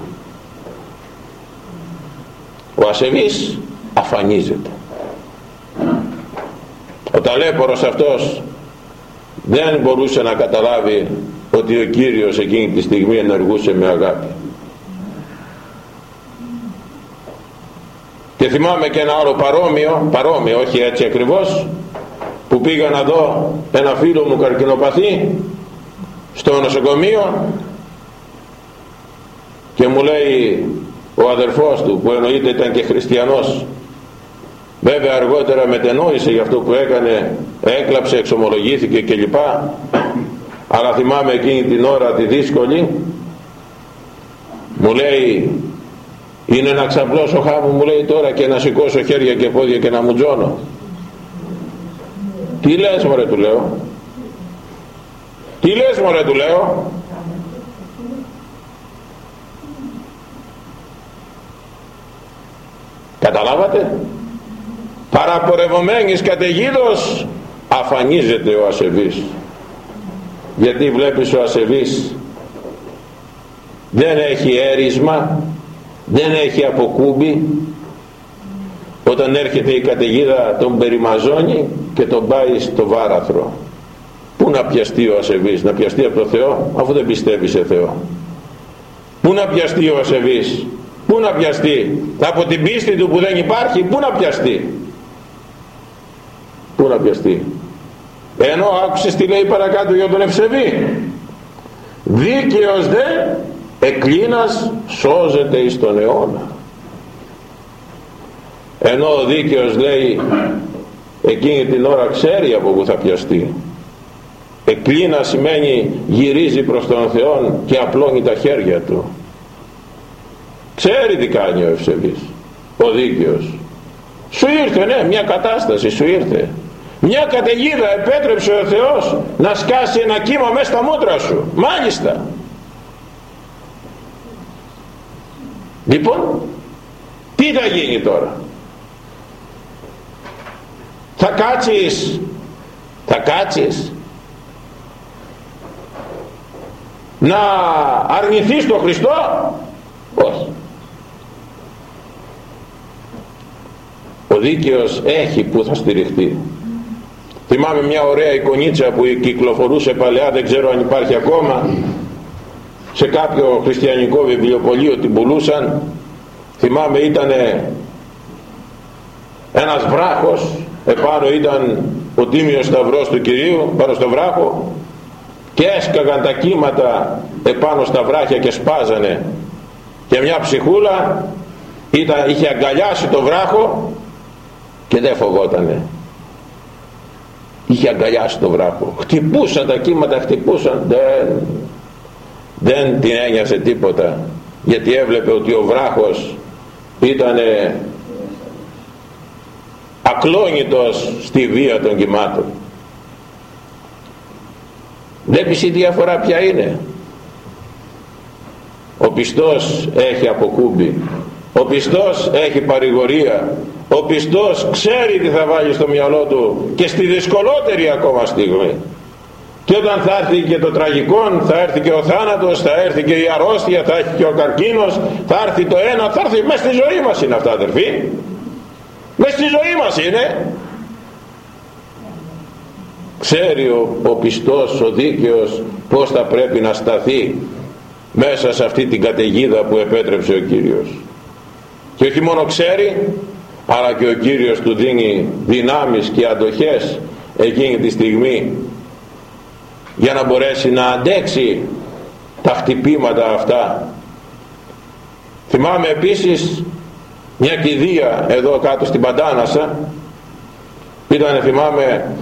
Speaker 1: Ο ασεβής αφανίζεται. Ο ταλέπορος αυτός δεν μπορούσε να καταλάβει ότι ο Κύριος εκείνη τη στιγμή ενεργούσε με αγάπη. Και θυμάμαι και ένα άλλο παρόμοιο παρόμοιο όχι έτσι ακριβώς που πήγα να δω ένα φίλο μου καρκινοπαθή στο νοσοκομείο και μου λέει ο αδερφός του που εννοείται ήταν και χριστιανός βέβαια αργότερα μετενόησε για αυτό που έκανε έκλαψε, εξομολογήθηκε κλπ. Αλλά θυμάμαι εκείνη την ώρα τη δύσκολη μου λέει είναι να ξαπλώσω χάμου μου λέει τώρα και να σηκώσω χέρια και πόδια και να μου τζώνω τι λες μωρέ του λέω. Τι λες μωρέ του λέω. Καταλάβατε παραπορευομένης καταιγίδος αφανίζεται ο ασεβής. Γιατί βλέπεις ο ασεβής δεν έχει έρισμα δεν έχει αποκούμπι όταν έρχεται η καταιγίδα τον περιμαζώνει και τον πάει στο βάραθρο. Πού να πιαστεί ο ασεβής να πιαστεί από το Θεό αφού δεν πιστεύει σε Θεό. Πού να πιαστεί ο ασεβής πού να πιαστεί. Από την πίστη του που δεν υπάρχει πού να πιαστεί πού να πιαστεί; Ενώ άκουσες τι λέει παρακάτω για τον ευσεβή. Δίκαιος δε εκλίνας σώζεται εις τον αιώνα ενώ ο δίκαιος λέει εκείνη την ώρα ξέρει από που θα πιαστεί εκλίνα σημαίνει γυρίζει προς τον Θεό και απλώνει τα χέρια του. Ξέρει τι κάνει ο ευσεβής ο δίκαιος. Σου ήρθε ναι μια κατάσταση σου ήρθε μια καταιγίδα επέτρεψε ο Θεός να σκάσει ένα κύμα μέσα στα μούτρα σου. Μάλιστα. Λοιπόν τι θα γίνει τώρα; Θα κάτσεις; Θα κάτσεις; Να αρνηθείς τον Χριστό; Όχι. Ο δίκαιος έχει που θα στηριχτεί θυμάμαι μια ωραία εικονίτσα που κυκλοφορούσε παλαιά δεν ξέρω αν υπάρχει ακόμα σε κάποιο χριστιανικό βιβλιοπωλείο την πουλούσαν. Θυμάμαι ήταν ένας βράχος επάνω ήταν ο τίμιος σταυρός του Κυρίου πάνω στο βράχο και έσκαγαν τα κύματα επάνω στα βράχια και σπάζανε. Και μια ψυχούλα ήταν, είχε αγκαλιάσει το βράχο και δεν φοβότανε είχε αγκαλιάσει το βράχο. Χτυπούσαν τα κύματα χτυπούσαν δεν, δεν την ένοιασε τίποτα. Γιατί έβλεπε ότι ο βράχος ήταν ακλόνητος στη βία των κυμάτων. Βλέπεις η διαφορά ποια είναι. Ο πιστός έχει αποκούμπη ο πιστός έχει παρηγορία ο πιστός ξέρει τι θα βάλει στο μυαλό του και στη δυσκολότερη ακόμα στιγμή. Και όταν θα έρθει και το τραγικό θα έρθει και ο θάνατος θα έρθει και η αρρώστια θα έρθει και ο καρκίνος θα έρθει το ένα θα έρθει μέσα στη ζωή μας είναι αυτά αδερφοί. Μέσα στη ζωή μας είναι. Ξέρει ο, ο πιστός ο δίκαιος πως θα πρέπει να σταθεί μέσα σε αυτή την καταιγίδα που επέτρεψε ο Κύριος. Και όχι μόνο ξέρει αλλά και ο Κύριος του δίνει δυνάμεις και αντοχές εκείνη τη στιγμή για να μπορέσει να αντέξει τα χτυπήματα αυτά. Θυμάμαι επίσης μια κηδεία εδώ κάτω στην Παντάνασα. Ήταν θυμάμαι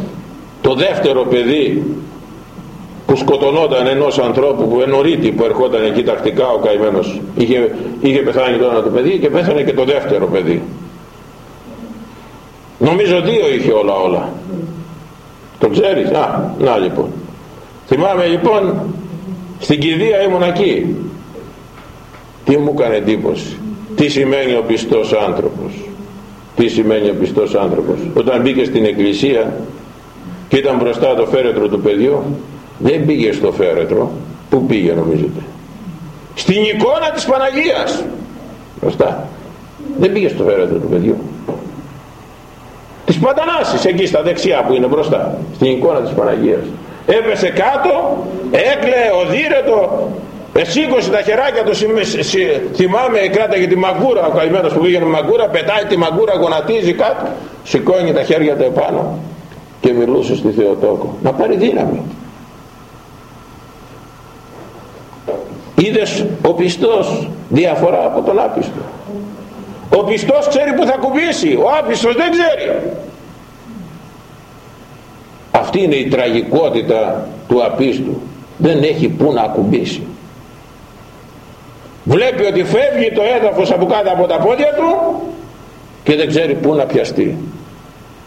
Speaker 1: το δεύτερο παιδί που σκοτωνόταν ενός ανθρώπου που ενωρίτη που ερχόταν εκεί τακτικά ο καημένος. Είχε, είχε πεθάνει τώρα το παιδί και πέθανε και το δεύτερο παιδί νομίζω δύο είχε όλα όλα. Το ξέρεις. Α, να λοιπόν. Θυμάμαι λοιπόν στην κηδεία ήμουν εκεί. Τι μου έκανε εντύπωση. Τι σημαίνει ο πιστός άνθρωπος. Τι σημαίνει ο πιστός άνθρωπος. Όταν μπήκε στην εκκλησία και ήταν μπροστά το φέρετρο του παιδιού δεν πήγε στο φέρετρο. Που πήγε νομίζετε; Στην εικόνα της Παναγίας. Μπροστά. Δεν πήγε στο φέρετρο του παιδιού της Παντανάσης εκεί στα δεξιά που είναι μπροστά στην εικόνα της Παναγίας. Έπεσε κάτω έκλαιε οδύρετο εσήκωσε τα χεράκια του θυμάμαι κράταγε τη μαγκούρα ο καημένος που πήγαινε μαγκούρα πετάει τη μαγκούρα γονατίζει κάτω σηκώνει τα χέρια του επάνω και μιλούσε στη Θεοτόκο. Να πάρει δύναμη. Είδες ο πιστός διαφορά από τον άπιστο ο πιστός ξέρει που θα κουμπίσει ο άπιστος δεν ξέρει. Αυτή είναι η τραγικότητα του απίστου. Δεν έχει που να ακουμπήσει βλέπει ότι φεύγει το έδαφος από κάτω από τα πόδια του και δεν ξέρει πού να πιαστεί.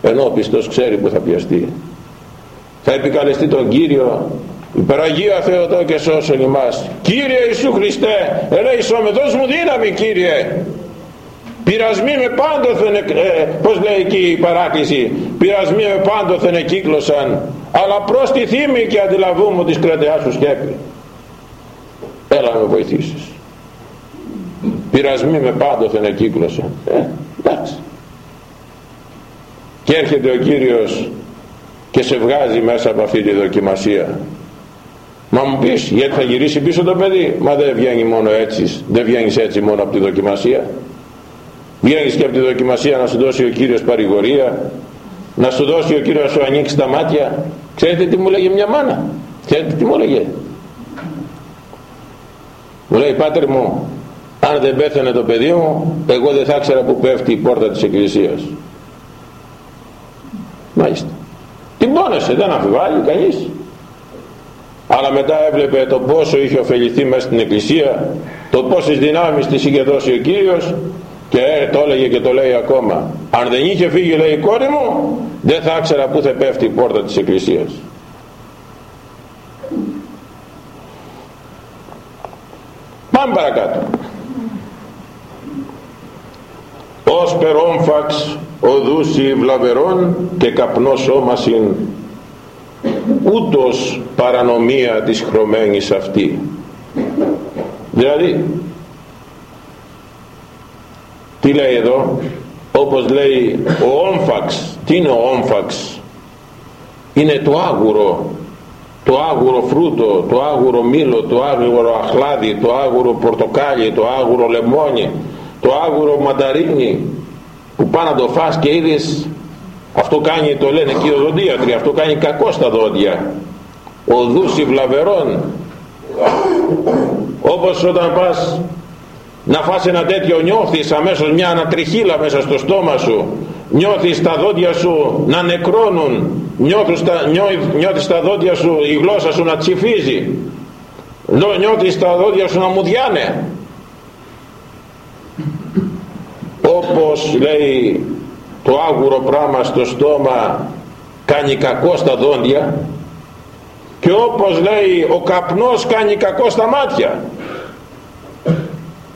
Speaker 1: Ενώ ο πιστός ξέρει που θα πιαστεί. Θα επικαλεστεί τον Κύριο υπεραγία Θεοτό και σώσον ημάς. Κύριε Ιησού Χριστέ ελέησό δώσ' μου δύναμη Κύριε πειρασμοί με πάντοθεν ε, πως λέει εκεί η παράκληση πειρασμοί με πάντοθεν εκύκλωσαν αλλά προς τη θύμη και αντιλαβού μου της κρατεάς σου σκέπη έλα με βοηθήσεις. Πειρασμοί με πάντοθεν εκύκλωσαν. Ε, εντάξει. Και έρχεται ο Κύριος και σε βγάζει μέσα από αυτή τη δοκιμασία. Μα μου πεις γιατί θα γυρίσει πίσω το παιδί; Μα δεν βγαίνει μόνο έτσι δεν βγαίνεις έτσι μόνο από τη δοκιμασία βγαίνεις και από τη δοκιμασία να σου δώσει ο Κύριος παρηγορία να σου δώσει ο Κύριος να σου ανοίξει τα μάτια. Ξέρετε τι μου λέγε μια μάνα; Ξέρετε τι μου λέγε; Μου λέει πάτερ μου αν δεν πέθανε το παιδί μου εγώ δεν θα ήξερα που πέφτει η πόρτα της εκκλησίας μάλιστα. Την πόνεσε δεν αμφιβάλλει κανείς. Αλλά μετά έβλεπε το πόσο είχε ωφεληθεί μέσα στην εκκλησία το πόσες δυνάμεις της είχε δώσει ο Κύριος και το έλεγε και το λέει ακόμα. Αν δεν είχε φύγει λέει η κόρη μου δεν θα ήξερα που θα πέφτει η πόρτα της εκκλησίας. Πάμε παρακάτω. Όμφαξ οδούσι βλαβερών και καπνός σώμασιν ούτως παρανομία της χρωμένης αυτή. Δηλαδή τι λέει εδώ; Όπως λέει ο όμφαξ τι είναι ο όμφαξ είναι το άγουρο. Το άγουρο φρούτο, το άγουρο μήλο, το άγουρο αχλάδι, το άγουρο πορτοκάλι, το άγουρο λεμόνι, το άγουρο μανταρίνι που πάνε να το φας και είδες αυτό κάνει το λένε και οι οδοντίατροι αυτό κάνει κακό στα δόντια. Οδούς βλαβερών. Όπως όταν πας να φας ένα τέτοιο νιώθεις αμέσως μια ανατριχίλα μέσα στο στόμα σου. Νιώθεις τα δόντια σου να νεκρώνουν. Νιώθεις τα, νιώθεις τα δόντια σου η γλώσσα σου να τσιφίζει νιώθεις τα δόντια σου να μουδιάνε όπως λέει το άγουρο πράγμα στο στόμα κάνει κακό στα δόντια και όπως λέει ο καπνός κάνει κακό στα μάτια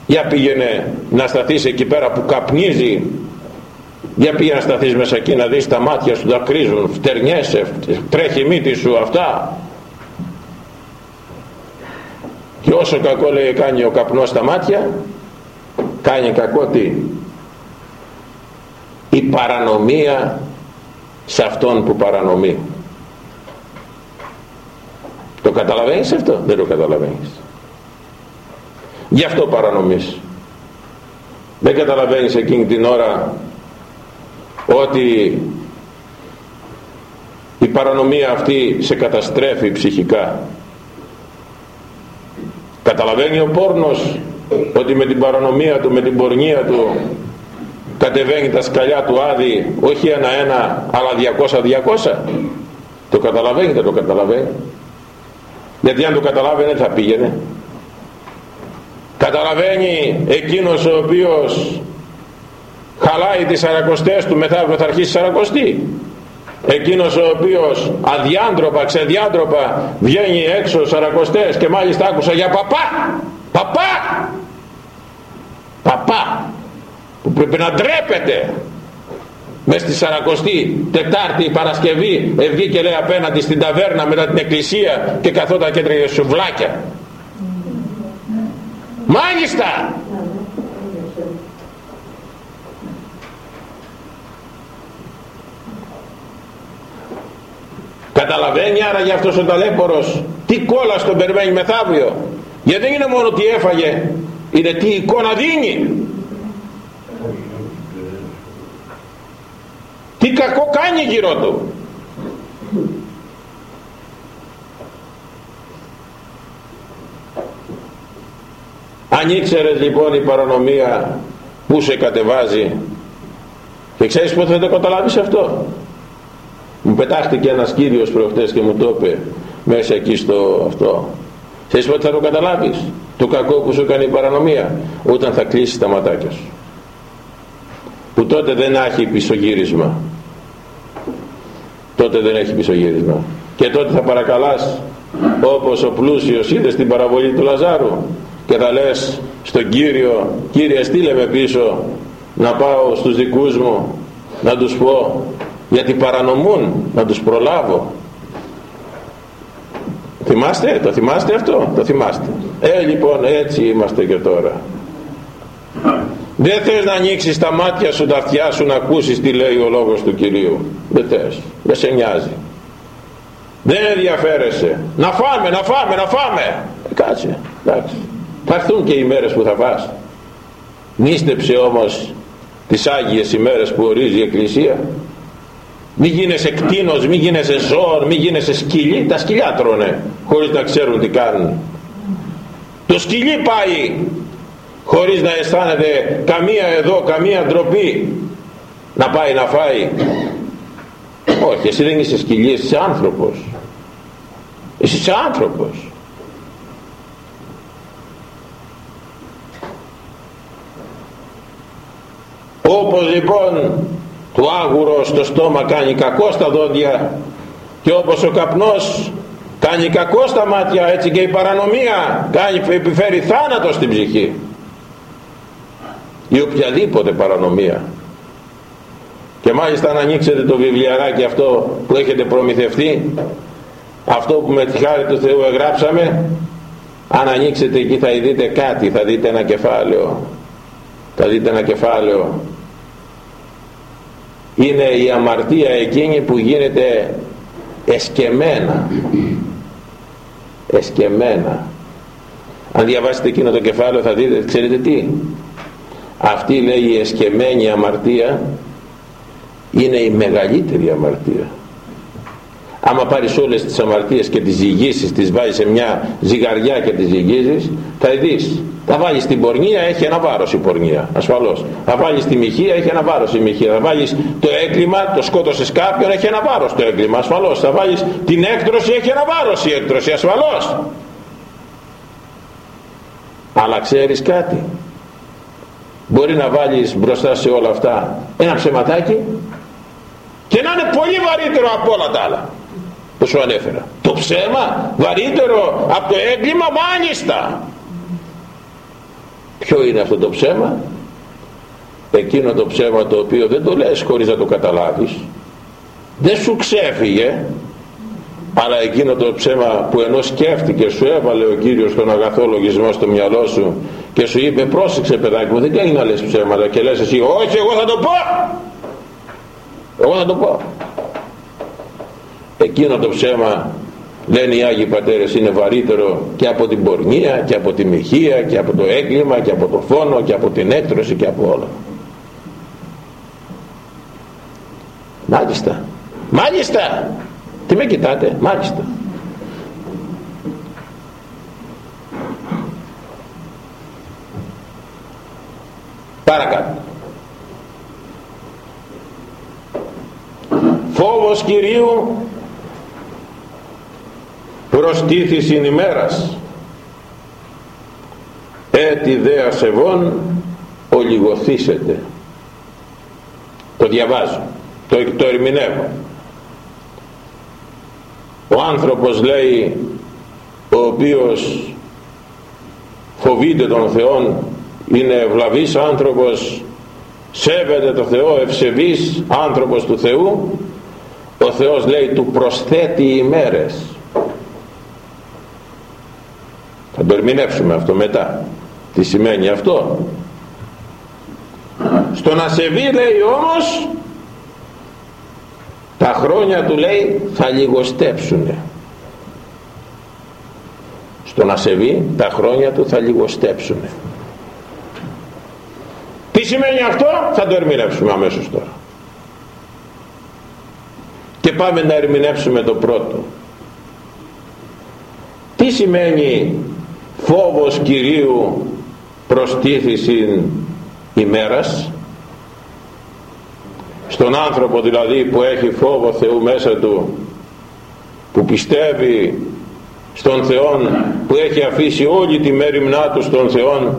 Speaker 1: για πήγαινε να σταθείς εκεί πέρα που καπνίζει. Για πήγαινε να σταθείς μέσα εκεί να δεις τα μάτια σου δακρύζουν φτερνιέσαι, τρέχει η μύτη σου αυτά. Και όσο κακό λέει κάνει ο καπνός στα μάτια κάνει κακό τι. Η παρανομία σε αυτόν που παρανομεί. Το καταλαβαίνεις αυτό; Δεν το καταλαβαίνεις γι' αυτό παρανομείς δεν καταλαβαίνεις εκείνη την ώρα ότι η παρανομία αυτή σε καταστρέφει ψυχικά. Καταλαβαίνει ο πόρνος ότι με την παρανομία του, με την πορνεία του κατεβαίνει τα σκαλιά του Άδη όχι ένα-ένα αλλά 200-200 το καταλαβαίνει δεν το καταλαβαίνει. Γιατί αν το καταλάβαινε θα πήγαινε καταλαβαίνει εκείνος ο οποίος χαλάει τις σαρακοστές του μετά θα αρχίσει σαρακοστή. Εκείνος ο οποίος αδιάντροπα, ξεδιάντροπα βγαίνει έξω σαρακοστές και μάλιστα άκουσα για παπά παπά παπά που πρέπει να ντρέπεται. Μες στη Σαρακοστή Τετάρτη Παρασκευή βγήκε λέει απέναντι στην ταβέρνα μετά την εκκλησία και καθόταν και έτρεγε σουβλάκια μάλιστα. Καταλαβαίνει άρα για αυτός ο ταλέπορος τι κόλλα στον περιμένει μεθαύριο. Γιατί δεν είναι μόνο τι έφαγε είναι τι εικόνα δίνει. Τι κακό κάνει γύρω του αν ήξερες λοιπόν η παρανομία που σε κατεβάζει και ξέρεις πότε θα το καταλάβεις αυτό; Μου πετάχτηκε ένας κύριος προχτές και μου το είπε μέσα εκεί στο αυτό. Ξέρεις πότε θα το καταλάβεις; Το κακό που σου κάνει η παρανομία όταν θα κλείσεις τα ματάκια σου. Που τότε δεν έχει πισωγύρισμα. Τότε δεν έχει πισωγύρισμα. Και τότε θα παρακαλάς όπως ο πλούσιος είδε στην παραβολή του Λαζάρου και θα λες στον Κύριο Κύριε στείλε με πίσω να πάω στους δικούς μου να τους πω γιατί παρανομούν να τους προλάβω θυμάστε το θυμάστε αυτό; Το θυμάστε ε λοιπόν έτσι είμαστε και τώρα δεν θες να ανοίξεις τα μάτια σου, τα αυτιά σου να ακούσεις τι λέει ο λόγος του Κυρίου. Δεν θες. Δεν σε νοιάζει. Δεν ενδιαφέρεσαι. Να φάμε, να φάμε, να φάμε. Ε, κάτσε. Εντάξει. Θα έρθουν και οι μέρες που θα φας. Νίστεψε όμως τις Άγιες ημέρες που ορίζει η Εκκλησία. Μη γίνεσαι κτίνος, μη γίνεσαι ζώο, μη γίνεσαι σκυλί. Τα σκυλιά τρώνε χωρίς να ξέρουν τι κάνουν. Το σκυλί πάει χωρίς να αισθάνεται καμία εδώ καμία ντροπή να πάει να φάει όχι εσύ δεν είσαι σκυλής εσύ είσαι άνθρωπος εσύ είσαι άνθρωπος όπως λοιπόν το άγουρο στο στόμα κάνει κακό στα δόντια και όπως ο καπνός κάνει κακό στα μάτια έτσι και η παρανομία κάνει, επιφέρει θάνατο στην ψυχή. Ή οποιαδήποτε παρανομία. Και μάλιστα αν ανοίξετε το βιβλιαράκι αυτό που έχετε προμηθευτεί αυτό που με τη χάρη του Θεού εγγράψαμε αν ανοίξετε εκεί θα δείτε κάτι θα δείτε ένα κεφάλαιο. Θα δείτε ένα κεφάλαιο είναι η αμαρτία εκείνη που γίνεται εσκεμένα. Εσκεμένα. Αν διαβάσετε εκείνο το κεφάλαιο θα δείτε ξέρετε τι; Αυτή λέει η εσκεμμένη αμαρτία είναι η μεγαλύτερη αμαρτία άμα πάρεις όλες τις αμαρτίες και τις ζυγίσεις τις βάζεις σε μια ζυγαριά και τις ζυγίζεις θα δεις θα βάλεις την πορνεία έχει ένα βάρος η πορνεία ασφαλώς. Θα βάλεις τη μοιχεία έχει ένα βάρος η μοιχεία. Θα βάλεις το έγκλημα το σκότωσες κάποιον έχει ένα βάρος το έγκλημα ασφαλώς. Θα βάλεις την έκτρωση έχει ένα βάρος η έκτρωση ασφαλώς. Αλλά ξέρεις κάτι; Μπορεί να βάλεις μπροστά σε όλα αυτά ένα ψεματάκι και να είναι πολύ βαρύτερο από όλα τα άλλα που σου ανέφερα. Το ψέμα βαρύτερο από το έγκλημα μάλιστα. Ποιο είναι αυτό το ψέμα; Εκείνο το ψέμα το οποίο δεν το λες χωρίς να το καταλάβεις. Δεν σου ξέφυγε αλλά εκείνο το ψέμα που ενώ σκέφτηκε σου έβαλε ο Κύριος τον αγαθό λογισμό στο μυαλό σου και σου είπε πρόσεξε παιδάκι μου δεν κάνει να λες ψέματα και λες εσύ όχι εγώ θα το πω εγώ θα το πω εκείνο το ψέμα λένε οι Άγιοι Πατέρες είναι βαρύτερο και από την πορνεία και από τη μοιχεία και από το έγκλημα και από το φόνο και από την έκτρωση και από όλα μάλιστα. Μάλιστα. Τι με κοιτάτε; Μάλιστα. Παρακάτω. Φόβος Κυρίου προστίθησιν ημέρας έτι δε ασεβών ολιγοθήσετε το διαβάζω το, το ερμηνεύω. Ο άνθρωπος λέει ο οποίος φοβείται τον Θεόν είναι ευλαβής άνθρωπος σέβεται το Θεό ευσεβής άνθρωπος του Θεού ο Θεός λέει του προσθέτει ημέρες θα το ερμηνεύσουμε αυτό μετά. Τι σημαίνει αυτό; Στο να σεβεί λέει όμως τα χρόνια του λέει θα λιγοστέψουνε. Στο να σεβεί τα χρόνια του θα λιγοστέψουνε. Τι σημαίνει αυτό; Θα το ερμηνεύσουμε αμέσως τώρα. Και πάμε να ερμηνεύσουμε το πρώτο. Τι σημαίνει φόβος Κυρίου προστίθησιν ημέρας. Στον άνθρωπο δηλαδή που έχει φόβο Θεού μέσα του που πιστεύει στον Θεό που έχει αφήσει όλη τη μέρημνά του στον Θεό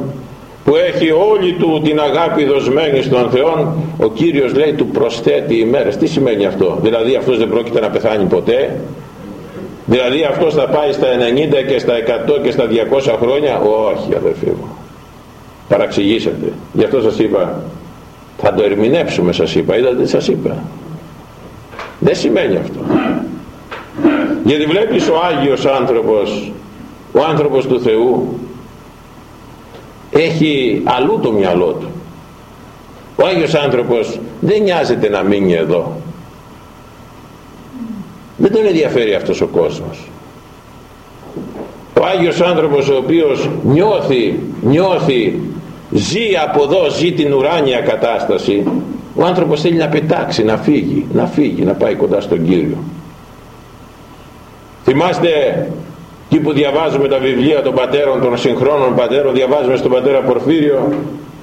Speaker 1: που έχει όλη του την αγάπη δοσμένη στον Θεό ο Κύριος λέει του προσθέτει ημέρες. Τι σημαίνει αυτό; Δηλαδή αυτός δεν πρόκειται να πεθάνει ποτέ δηλαδή αυτός θα πάει στα 90 και στα 100 και στα 200 χρόνια; Όχι αδερφοί μου. Παραξηγήσατε γι' αυτό σας είπα θα το ερμηνεύσουμε σας είπα. Είδατε τι σας είπα. Δεν σημαίνει αυτό. Γιατί βλέπεις ο Άγιος άνθρωπος ο άνθρωπος του Θεού έχει αλλού το μυαλό του. Ο Άγιος άνθρωπος δεν νοιάζεται να μείνει εδώ δεν τον ενδιαφέρει αυτός ο κόσμος. Ο Άγιος άνθρωπος ο οποίος νιώθει νιώθει ζει από εδώ ζει την ουράνια κατάσταση ο άνθρωπος θέλει να πετάξει να φύγει να φύγει να πάει κοντά στον Κύριο. Θυμάστε εκεί που διαβάζουμε τα βιβλία των πατέρων των συγχρόνων πατέρων διαβάζουμε στον πατέρα Πορφύριο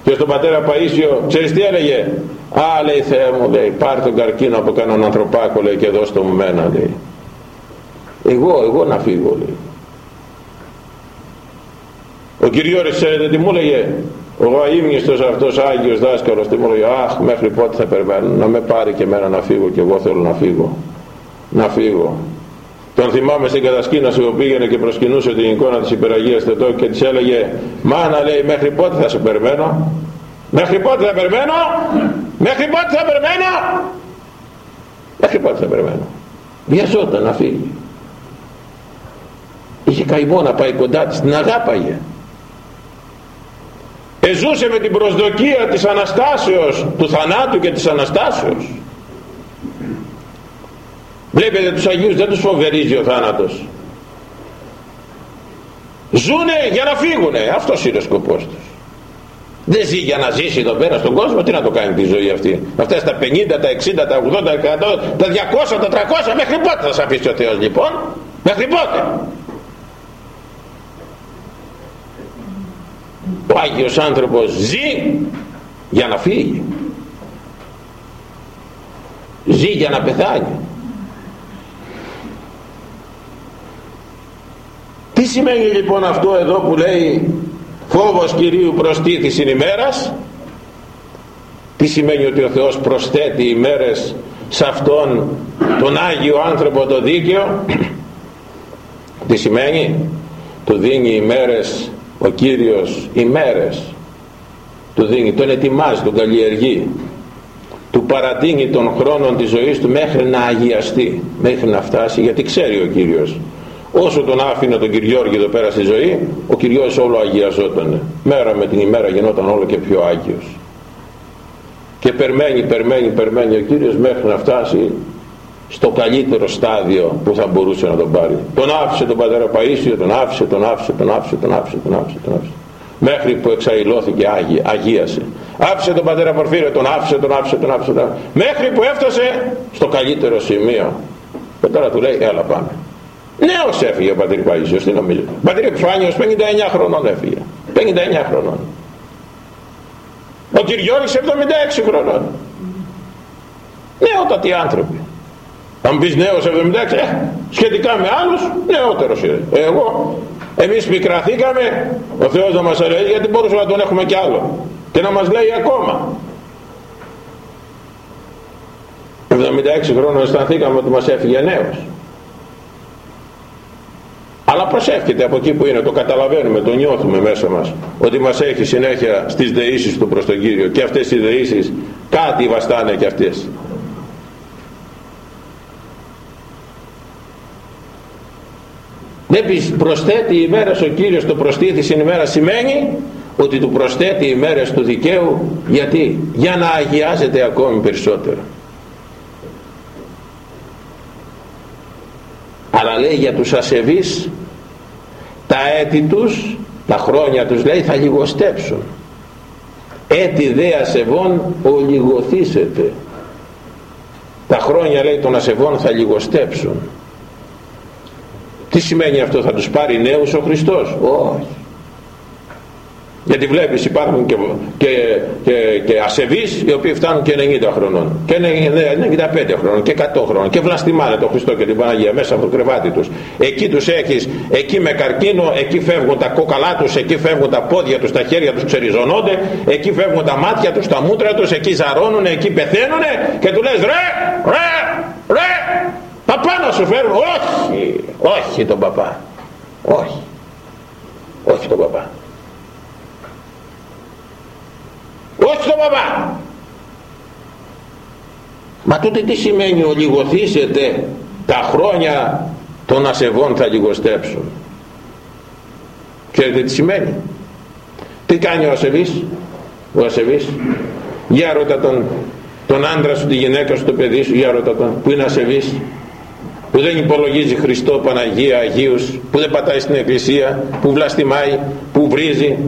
Speaker 1: και στον πατέρα Παΐσιο ξέρεις τι έλεγε; Α λέει Θεέ μου λέει πάρε τον καρκίνο από κανέναν ανθρωπάκο λέει και δώσ' το μου μένα λέει. Εγώ εγώ να φύγω λέει. Ο κυριώρης ξέρετε τι μου έλεγε ο αείμνηστος αυτός Άγιος δάσκαλος τι μου έλεγε αχ μέχρι πότε θα περιμένω να με πάρει και εμένα να φύγω και εγώ θέλω να φύγω να φύγω τον θυμάμαι στην κατασκήνωση που πήγαινε και προσκυνούσε την εικόνα της υπεραγίας Θετό και της έλεγε «Μάνα λέει μέχρι πότε θα σε περιμένω, μέχρι πότε θα περιμένω, μέχρι πότε θα περιμένω; Μέχρι πότε θα περιμένω; Βιαζόταν να φύγει. Είχε καημό να πάει κοντά της την αγάπαγε. Εζούσε με την προσδοκία της Αναστάσεως του θανάτου και της Αναστάσεως βλέπετε τους Αγίους δεν τους φοβερίζει ο θάνατος. Ζουνε για να φύγουνε. Αυτός είναι ο σκοπός τους. Δεν ζει για να ζήσει εδώ πέρα στον κόσμο. Τι να το κάνει τη ζωή αυτή. Αυτές τα 50, τα 60, τα 80, τα 100 τα 200, τα 300 μέχρι πότε θα σε αφήσει ο Θεός λοιπόν; Μέχρι πότε; Ο Άγιος άνθρωπος ζει για να φύγει. Ζει για να πεθάνει τι σημαίνει λοιπόν αυτό εδώ που λέει φόβος Κυρίου προστίθησιν ημέρας τι σημαίνει ότι ο Θεός προσθέτει ημέρες σε αυτόν τον Άγιο άνθρωπο το δίκαιο; Τι σημαίνει; Του δίνει ημέρες ο Κύριος ημέρες του δίνει, τον ετοιμάζει, τον καλλιεργεί. Του παρατείνει τον χρόνο της ζωής του μέχρι να αγιαστεί μέχρι να φτάσει γιατί ξέρει ο Κύριος όσο τον άφηνε τον Κυριώργη εδώ πέρα στη ζωή ο Κυριός όλο αγιαζόταν μέρα με την ημέρα γινόταν όλο και πιο Άγιος και περμένει, περμένει, περμένει ο Κύριος μέχρι να φτάσει στο καλύτερο στάδιο που θα μπορούσε να τον πάρει. Τον άφησε τον πατέρα Παΐσιο, τον άφησε, τον άφησε, τον άφησε, τον άφησε, τον άφησε, τον άφησε. Μέχρι που εξαϊλώθηκε Άγια, αγίασε. Άφησε τον πατέρα Πορφύριο, τον άφησε, τον άφησε, τον άφησε, τον άφησε. Μέχρι που έφτασε στο καλύτερο σημείο. Και τώρα του λέει, έλα πάμε. Νέος έφυγε ο πατήρ Παΐσιος, τι νομίζετε. Ο πατήρ Επιφάνιος 59 χρονών έφυγε. 59 χρονών. Ο Κυριώρης 76 χρονών. Νεότατοι άνθρωποι. Αν πεις νέος 76, ε, σχετικά με άλλους, νεότερος είναι. Εγώ, εμείς πικραθήκαμε, ο Θεός να μας λέει, γιατί μπορούσαμε να τον έχουμε κι άλλο. Και να μας λέει ακόμα. 76 χρόνων αισθανθήκαμε ότι μας έφυγε νέος. Αλλά προσεύχεται από εκεί που είναι, το καταλαβαίνουμε, το νιώθουμε μέσα μας, ότι μας έχει συνέχεια στις δεήσεις του προς τον Κύριο και αυτές οι δεήσεις κάτι βαστάνε και αυτές. Δεν προσθέτει ημέρες ο Κύριος το προστίθει στην ημέρα σημαίνει ότι του προσθέτει ημέρες του δικαίου γιατί για να αγιάζεται ακόμη περισσότερο αλλά λέει για τους ασεβείς τα έτη τους τα χρόνια τους λέει θα λιγοστέψουν. Έτη δε ασεβών ολιγοθήσετε τα χρόνια λέει των ασεβών θα λιγοστέψουν. Τι σημαίνει αυτό θα τους πάρει νέους ο Χριστός; Όχι γιατί βλέπεις υπάρχουν και, και, και, και ασεβείς οι οποίοι φτάνουν και 90 χρονών και 95 χρονών και 100 χρονών και βλαστημάνε τον Χριστό και την Παναγία μέσα από το κρεβάτι τους. Εκεί τους έχεις εκεί με καρκίνο εκεί φεύγουν τα κόκαλά τους εκεί φεύγουν τα πόδια τους τα χέρια τους ξεριζωνόνται εκεί φεύγουν τα μάτια τους τα μούτρα τους εκεί ζαρώνουν εκεί πεθαίνουν και του λες ρε ρε ρε παπά να σου φέρουν όχι όχι τον παπά. Όχι. Όχι τον παπά όχι τον παπά; Μα τότε τι σημαίνει ολιγοθήσετε τα χρόνια των ασεβών θα λιγοστέψουν; Ξέρετε τι σημαίνει; Τι κάνει ο ασεβής; Ο ασεβής για ρώτα τον, τον άντρα σου τη γυναίκα σου το παιδί σου για ρώτα τον που είναι ασεβής που δεν υπολογίζει Χριστό, Παναγία, Αγίους, που δεν πατάει στην Εκκλησία, που βλαστημάει, που βρίζει,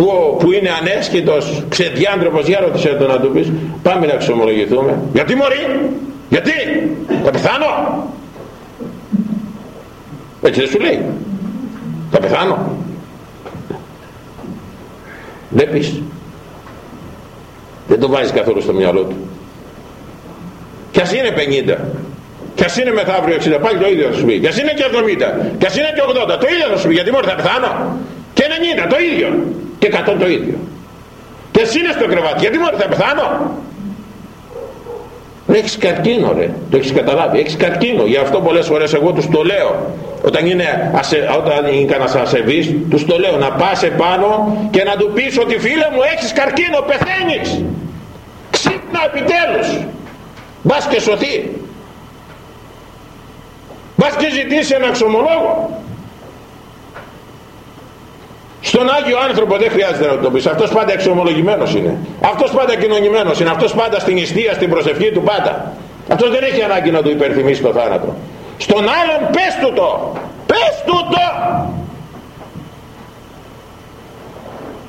Speaker 1: που, που είναι ανέσχυτος, ξεδιάντροπος, για ρωτήσε το να του πεις, πάμε να ξομολογηθούμε. Γιατί μωρή, γιατί, θα πεθάνω. Έτσι δεν σου λέει, θα πεθάνω. Βλέπεις, δεν το βάζεις καθόλου στο μυαλό του. Κι ας είναι 50, κι ας είναι μεθαύριο 60 πάλι το ίδιο θα σου πει. Κι ας είναι και 70. Κι ας είναι και 80 το ίδιο θα σου πει. Γιατί μόνο θα πεθάνω. Και 90 το ίδιο. Και 100 το ίδιο. Και ας είναι στο κρεβάτι. Γιατί μόνο θα πεθάνω; Έχεις καρκίνο ρε, το έχεις καταλάβει, έχεις καρκίνο. Γι' αυτό πολλές φορές εγώ τους το λέω. Όταν είναι, ασε, όταν είναι κανένας ασεβής, τους το λέω να πας επάνω και να του πεις ότι φίλε μου έχεις καρκίνο, πεθαίνεις. να επιτέλους μπας και σωθεί μπας και ζητήσει ένα ξομολόγο στον Άγιο άνθρωπο δεν χρειάζεται να το πεις. Αυτός πάντα εξομολογημένος είναι. Αυτός πάντα κοινωνημένος είναι. Αυτός πάντα στην ιστία, στην προσευχή του πάντα. Αυτός δεν έχει ανάγκη να του υπερθυμίσει το θάνατο. Στον άλλον πες του το. Πες του το.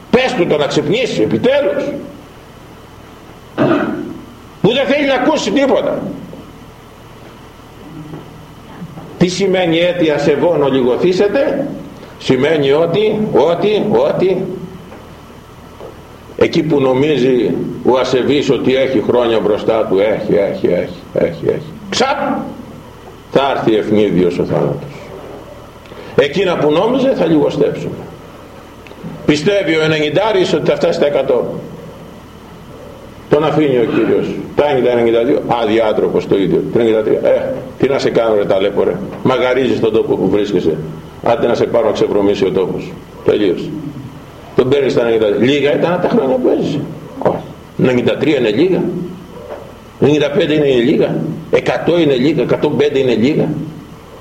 Speaker 1: Πες του το να ξυπνήσει επιτέλους. Που δεν θέλει να ακούσει τίποτα. Τι σημαίνει αίτια σε βόνο λιγοθήσετε σημαίνει ότι ότι ότι εκεί που νομίζει ο ασεβής ότι έχει χρόνια μπροστά του έχει έχει έχει έχει, έχει. ξαπ θα έρθει ευνίδιος ο θάνατος. Εκείνα που νόμιζε θα λιγοστέψουν. Πιστεύει ο 90 ότι θα φτάσει στα 100 τον αφήνει ο Κύριος. Τα 90-92 αδιάτροπος το ίδιο. 33 ε τι να σε κάνω ρε ταλέπορε μαγαρίζεις τον τόπο που βρίσκεσαι άντε να σε πάρω να ξεβρωμίσει ο τόπος. Τελείωσε. Τον παίρνεις στα 90 λίγα ήταν τα χρόνια που έζησε. Όχι. 93 είναι λίγα. 95 είναι λίγα. 100 είναι λίγα. 105 είναι λίγα.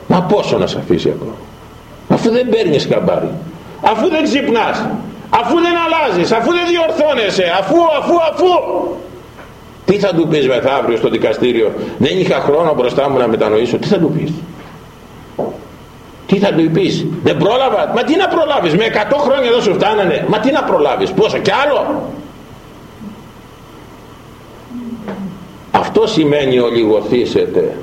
Speaker 1: Μα πόσο να σε αφήσει ακόμα; Αφού δεν παίρνεις καμπάρι αφού δεν ξυπνάς. Αφού δεν αλλάζεις. Αφού δεν διορθώνεσαι. Αφού αφού αφού. Τι θα του πεις μεθαύριο στο δικαστήριο; Δεν είχα χρόνο μπροστά μου να μετανοήσω. Τι θα του πεις; Τι θα του πεις; Δεν πρόλαβα. Μα τι να προλάβεις; Με 100 χρόνια δεν σου φτάνανε. Μα τι να προλάβεις; Πόσα κι άλλο; Αυτό σημαίνει ολιγοθήσετε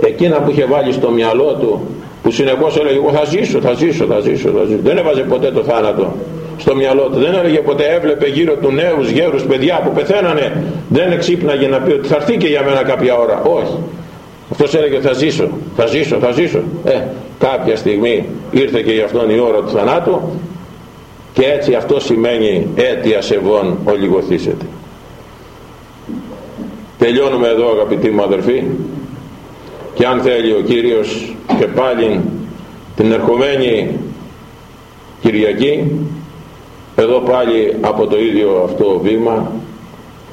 Speaker 1: εκείνα που είχε βάλει στο μυαλό του που συνεχώς έλεγε εγώ θα ζήσω, θα ζήσω, θα ζήσω, θα ζήσω. δεν έβαζε ποτέ το θάνατο στο μυαλό του. Δεν έλεγε ποτέ έβλεπε γύρω του νέους γέρους παιδιά που πεθαίνανε δεν εξύπναγε να πει ότι θα έρθει και για μένα κάποια ώρα όχι αυτός έλεγε θα ζήσω, θα ζήσω, θα ζήσω ε, κάποια στιγμή ήρθε και για αυτόν η ώρα του θανάτου και έτσι αυτό σημαίνει αίτια σεβών ολιγοθήσετε τελειώνουμε εδώ αγαπητοί μου αδερφοί και αν θέλει ο Κύριος και πάλι την ερχομένη Κυριακή εδώ πάλι από το ίδιο αυτό βήμα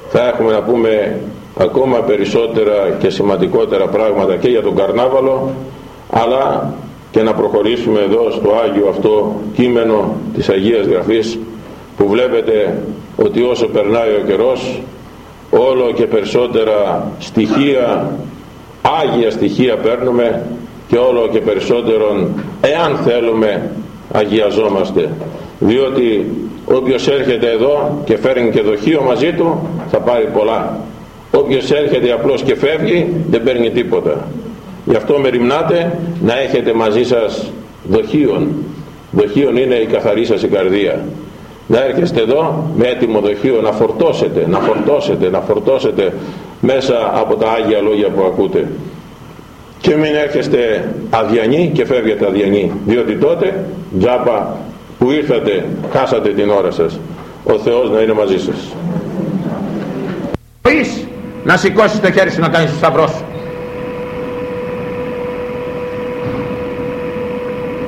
Speaker 1: θα έχουμε να πούμε ακόμα περισσότερα και σημαντικότερα πράγματα και για τον Καρνάβαλο αλλά και να προχωρήσουμε εδώ στο Άγιο αυτό κείμενο της Αγίας Γραφής που βλέπετε ότι όσο περνάει ο καιρός όλο και περισσότερα στοιχεία Άγια στοιχεία παίρνουμε και όλο και περισσότερον εάν θέλουμε αγιαζόμαστε. Διότι όποιος έρχεται εδώ και φέρνει και δοχείο μαζί του θα πάρει πολλά όποιος έρχεται απλώς και φεύγει δεν παίρνει τίποτα. Γι' αυτό με ρημνάτε να έχετε μαζί σας δοχείων δοχείων είναι η καθαρή σας η καρδία. Να έρχεστε εδώ με έτοιμο δοχείο να φορτώσετε, να φορτώσετε, να φορτώσετε μέσα από τα Άγια Λόγια που ακούτε. Και μην έρχεστε αδιανοί και φεύγετε αδιανοί διότι τότε τζάπα που ήρθατε χάσατε την ώρα σας. Ο Θεός να είναι μαζί σας να σηκώσεις το χέρι σου να κάνεις το σταυρό σου.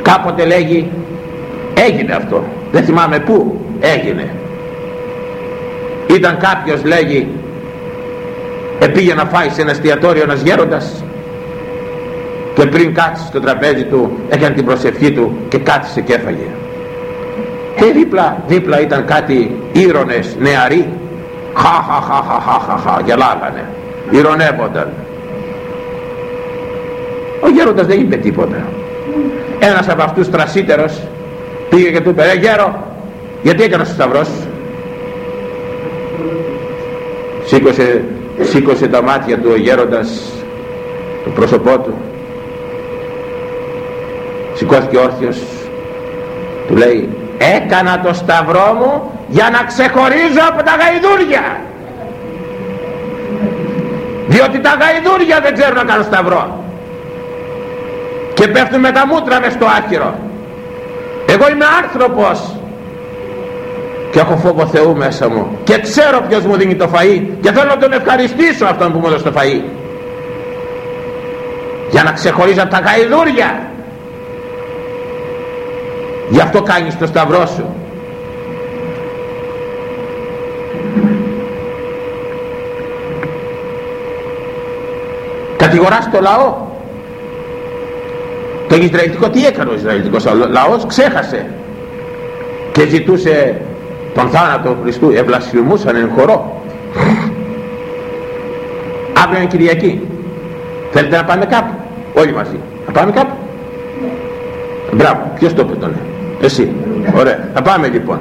Speaker 1: Κάποτε λέγει έγινε αυτό δεν θυμάμαι πού έγινε ήταν κάποιος λέγει επήγε να φάει σε ένα εστιατόριο ένας γέροντας και πριν κάτσει στο τραπέζι του έκανε την προσευχή του και κάθισε και έφαγε και δίπλα, δίπλα ήταν κάτι ήρωνες νεαροί χα χα χα χα χα χα χα γελάγανε. Ηρωνεύονταν. Ο γέροντας δεν είπε τίποτα. Ένας από αυτούς τρασίτερος πήγε και του είπε «Ε γέρο γιατί έκανας το σταυρός; Σήκωσε, σήκωσε τα μάτια του ο γέροντας το πρόσωπό του. Σηκώθηκε όρθιος. Του λέει έκανα το σταυρό μου για να ξεχωρίζω από τα γαϊδούρια. Διότι τα γαϊδούρια δεν ξέρουν να κάνουν σταυρό. Και πέφτουν με τα μούτρα μες στο άχυρο εγώ είμαι άνθρωπος. Και έχω φόβο Θεού μέσα μου. Και ξέρω ποιος μου δίνει το φαΐ. Και θέλω να τον ευχαριστήσω αυτόν που μου έδωσε το φαΐ. Για να ξεχωρίζω από τα γαϊδούρια. Γι' αυτό κάνεις το σταυρό σου κατηγοράς το λαό. Το Ισραηλιτικό τι έκανε ο Ισραηλιτικός λαός ξέχασε και ζητούσε τον θάνατο του Χριστού ευλασφημούσαν εν χορό. Αύριο είναι Κυριακή. Θέλετε να πάμε κάπου όλοι μαζί. Να πάμε κάπου. Μπράβο ποιος το είπε τον εσύ. Ωραία. Θα πάμε λοιπόν.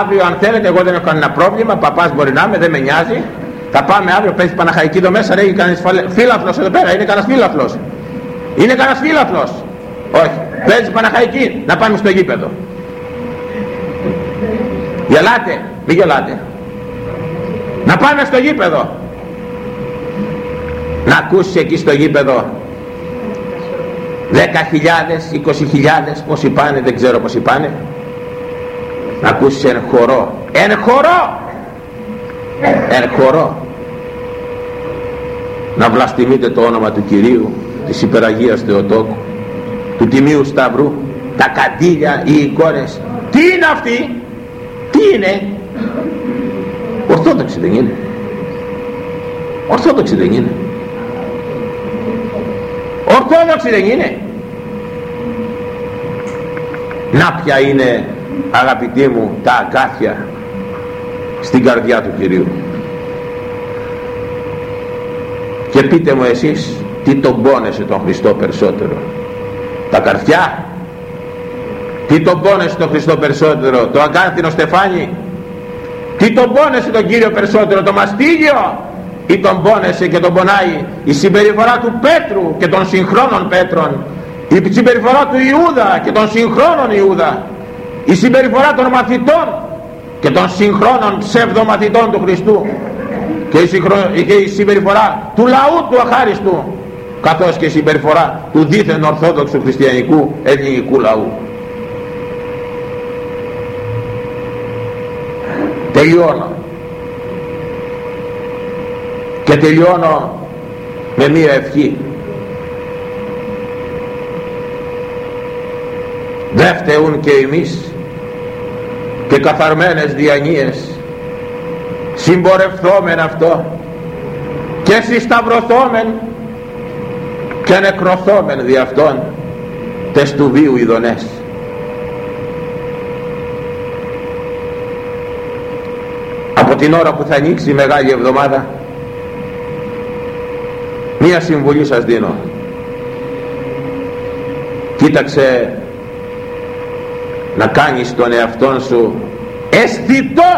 Speaker 1: Αύριο αν θέλετε εγώ δεν έχω κανένα πρόβλημα παπάς μπορεί να είμαι δεν με νοιάζει θα πάμε αύριο παίζεις Παναχαϊκή εδώ μέσα λέει κανείς φύλαφλος εδώ πέρα είναι κανένας φύλαφλος είναι κανένας φύλαφλος όχι παίζεις Παναχαϊκή να πάμε στο γήπεδο. Γελάτε μη γελάτε. Να πάμε στο γήπεδο. Να ακούσεις εκεί στο γήπεδο. 10.000, 20.000 πόσοι πάνε δεν ξέρω πόσοι πάνε. Να ακούσεις εν χορό. Εν χορό εν χορό να βλαστημείτε το όνομα του Κυρίου της Υπεραγίας Θεοτόκου του Τιμίου Σταυρού τα καντήλια, οι εικόνες. Τι είναι αυτή τι είναι; Ορθόδοξη δεν είναι. Ορθόδοξη δεν είναι. Ορθόδοξη δεν είναι. Να ποια είναι αγαπητοί μου τα αγκάθια στην καρδιά του Κυρίου. Και πείτε μου εσείς τι τον πόνεσε τον Χριστό περισσότερο. Τα καρδιά τι τον πόνεσε τον Χριστό περισσότερο το αγκάθινο στεφάνι; Τι τον πόνεσε τον Κύριο περισσότερο το μαστίγιο; Ή τον πόνεσε και τον πονάει η συμπεριφορά του Πέτρου και των συγχρόνων Πέτρων; Η συμπεριφορά του Ιούδα και των συγχρόνων Ιούδα; Η συμπεριφορά των μαθητών; Και των συγχρόνων ψευδομαθητών του Χριστού. Και η, συγχρο... και η συμπεριφορά του λαού του αχάριστου καθώς και η συμπεριφορά του δίθεν ορθόδοξου χριστιανικού ελληνικού λαού. Τελειώνω. Και τελειώνω με μία ευχή. Δεν φταίουν και εμείς και καθαρμένες διανοίες συμπορευθόμεν αυτό και συσταυρωθόμεν και νεκρωθόμεν δι' αυτόν τες του βίου ειδονές. Από την ώρα που θα ανοίξει η Μεγάλη Εβδομάδα μία συμβουλή σας δίνω. Κοίταξε να κάνεις τον εαυτόν σου αισθητό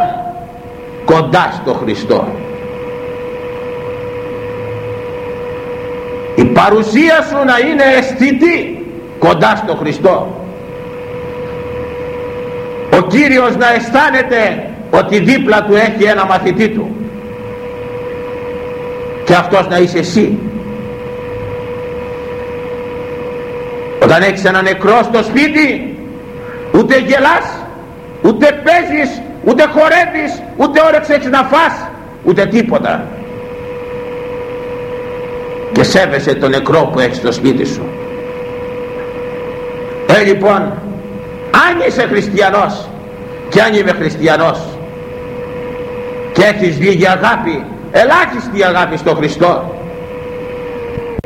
Speaker 1: κοντά στο Χριστό. Η παρουσία σου να είναι αισθητή κοντά στο Χριστό. Ο Κύριος να αισθάνεται ότι δίπλα του έχει ένα μαθητή του. Και αυτός να είσαι εσύ. Όταν έχεις ένα νεκρό στο σπίτι ούτε γελάς ούτε παίζεις ούτε χορεύεις ούτε όρεξη έχεις να φας ούτε τίποτα. Και σέβεσαι το νεκρό που έχεις στο σπίτι σου. Ε λοιπόν αν είσαι χριστιανός και αν είμαι χριστιανός και έχεις λίγη αγάπη ελάχιστη αγάπη στο Χριστό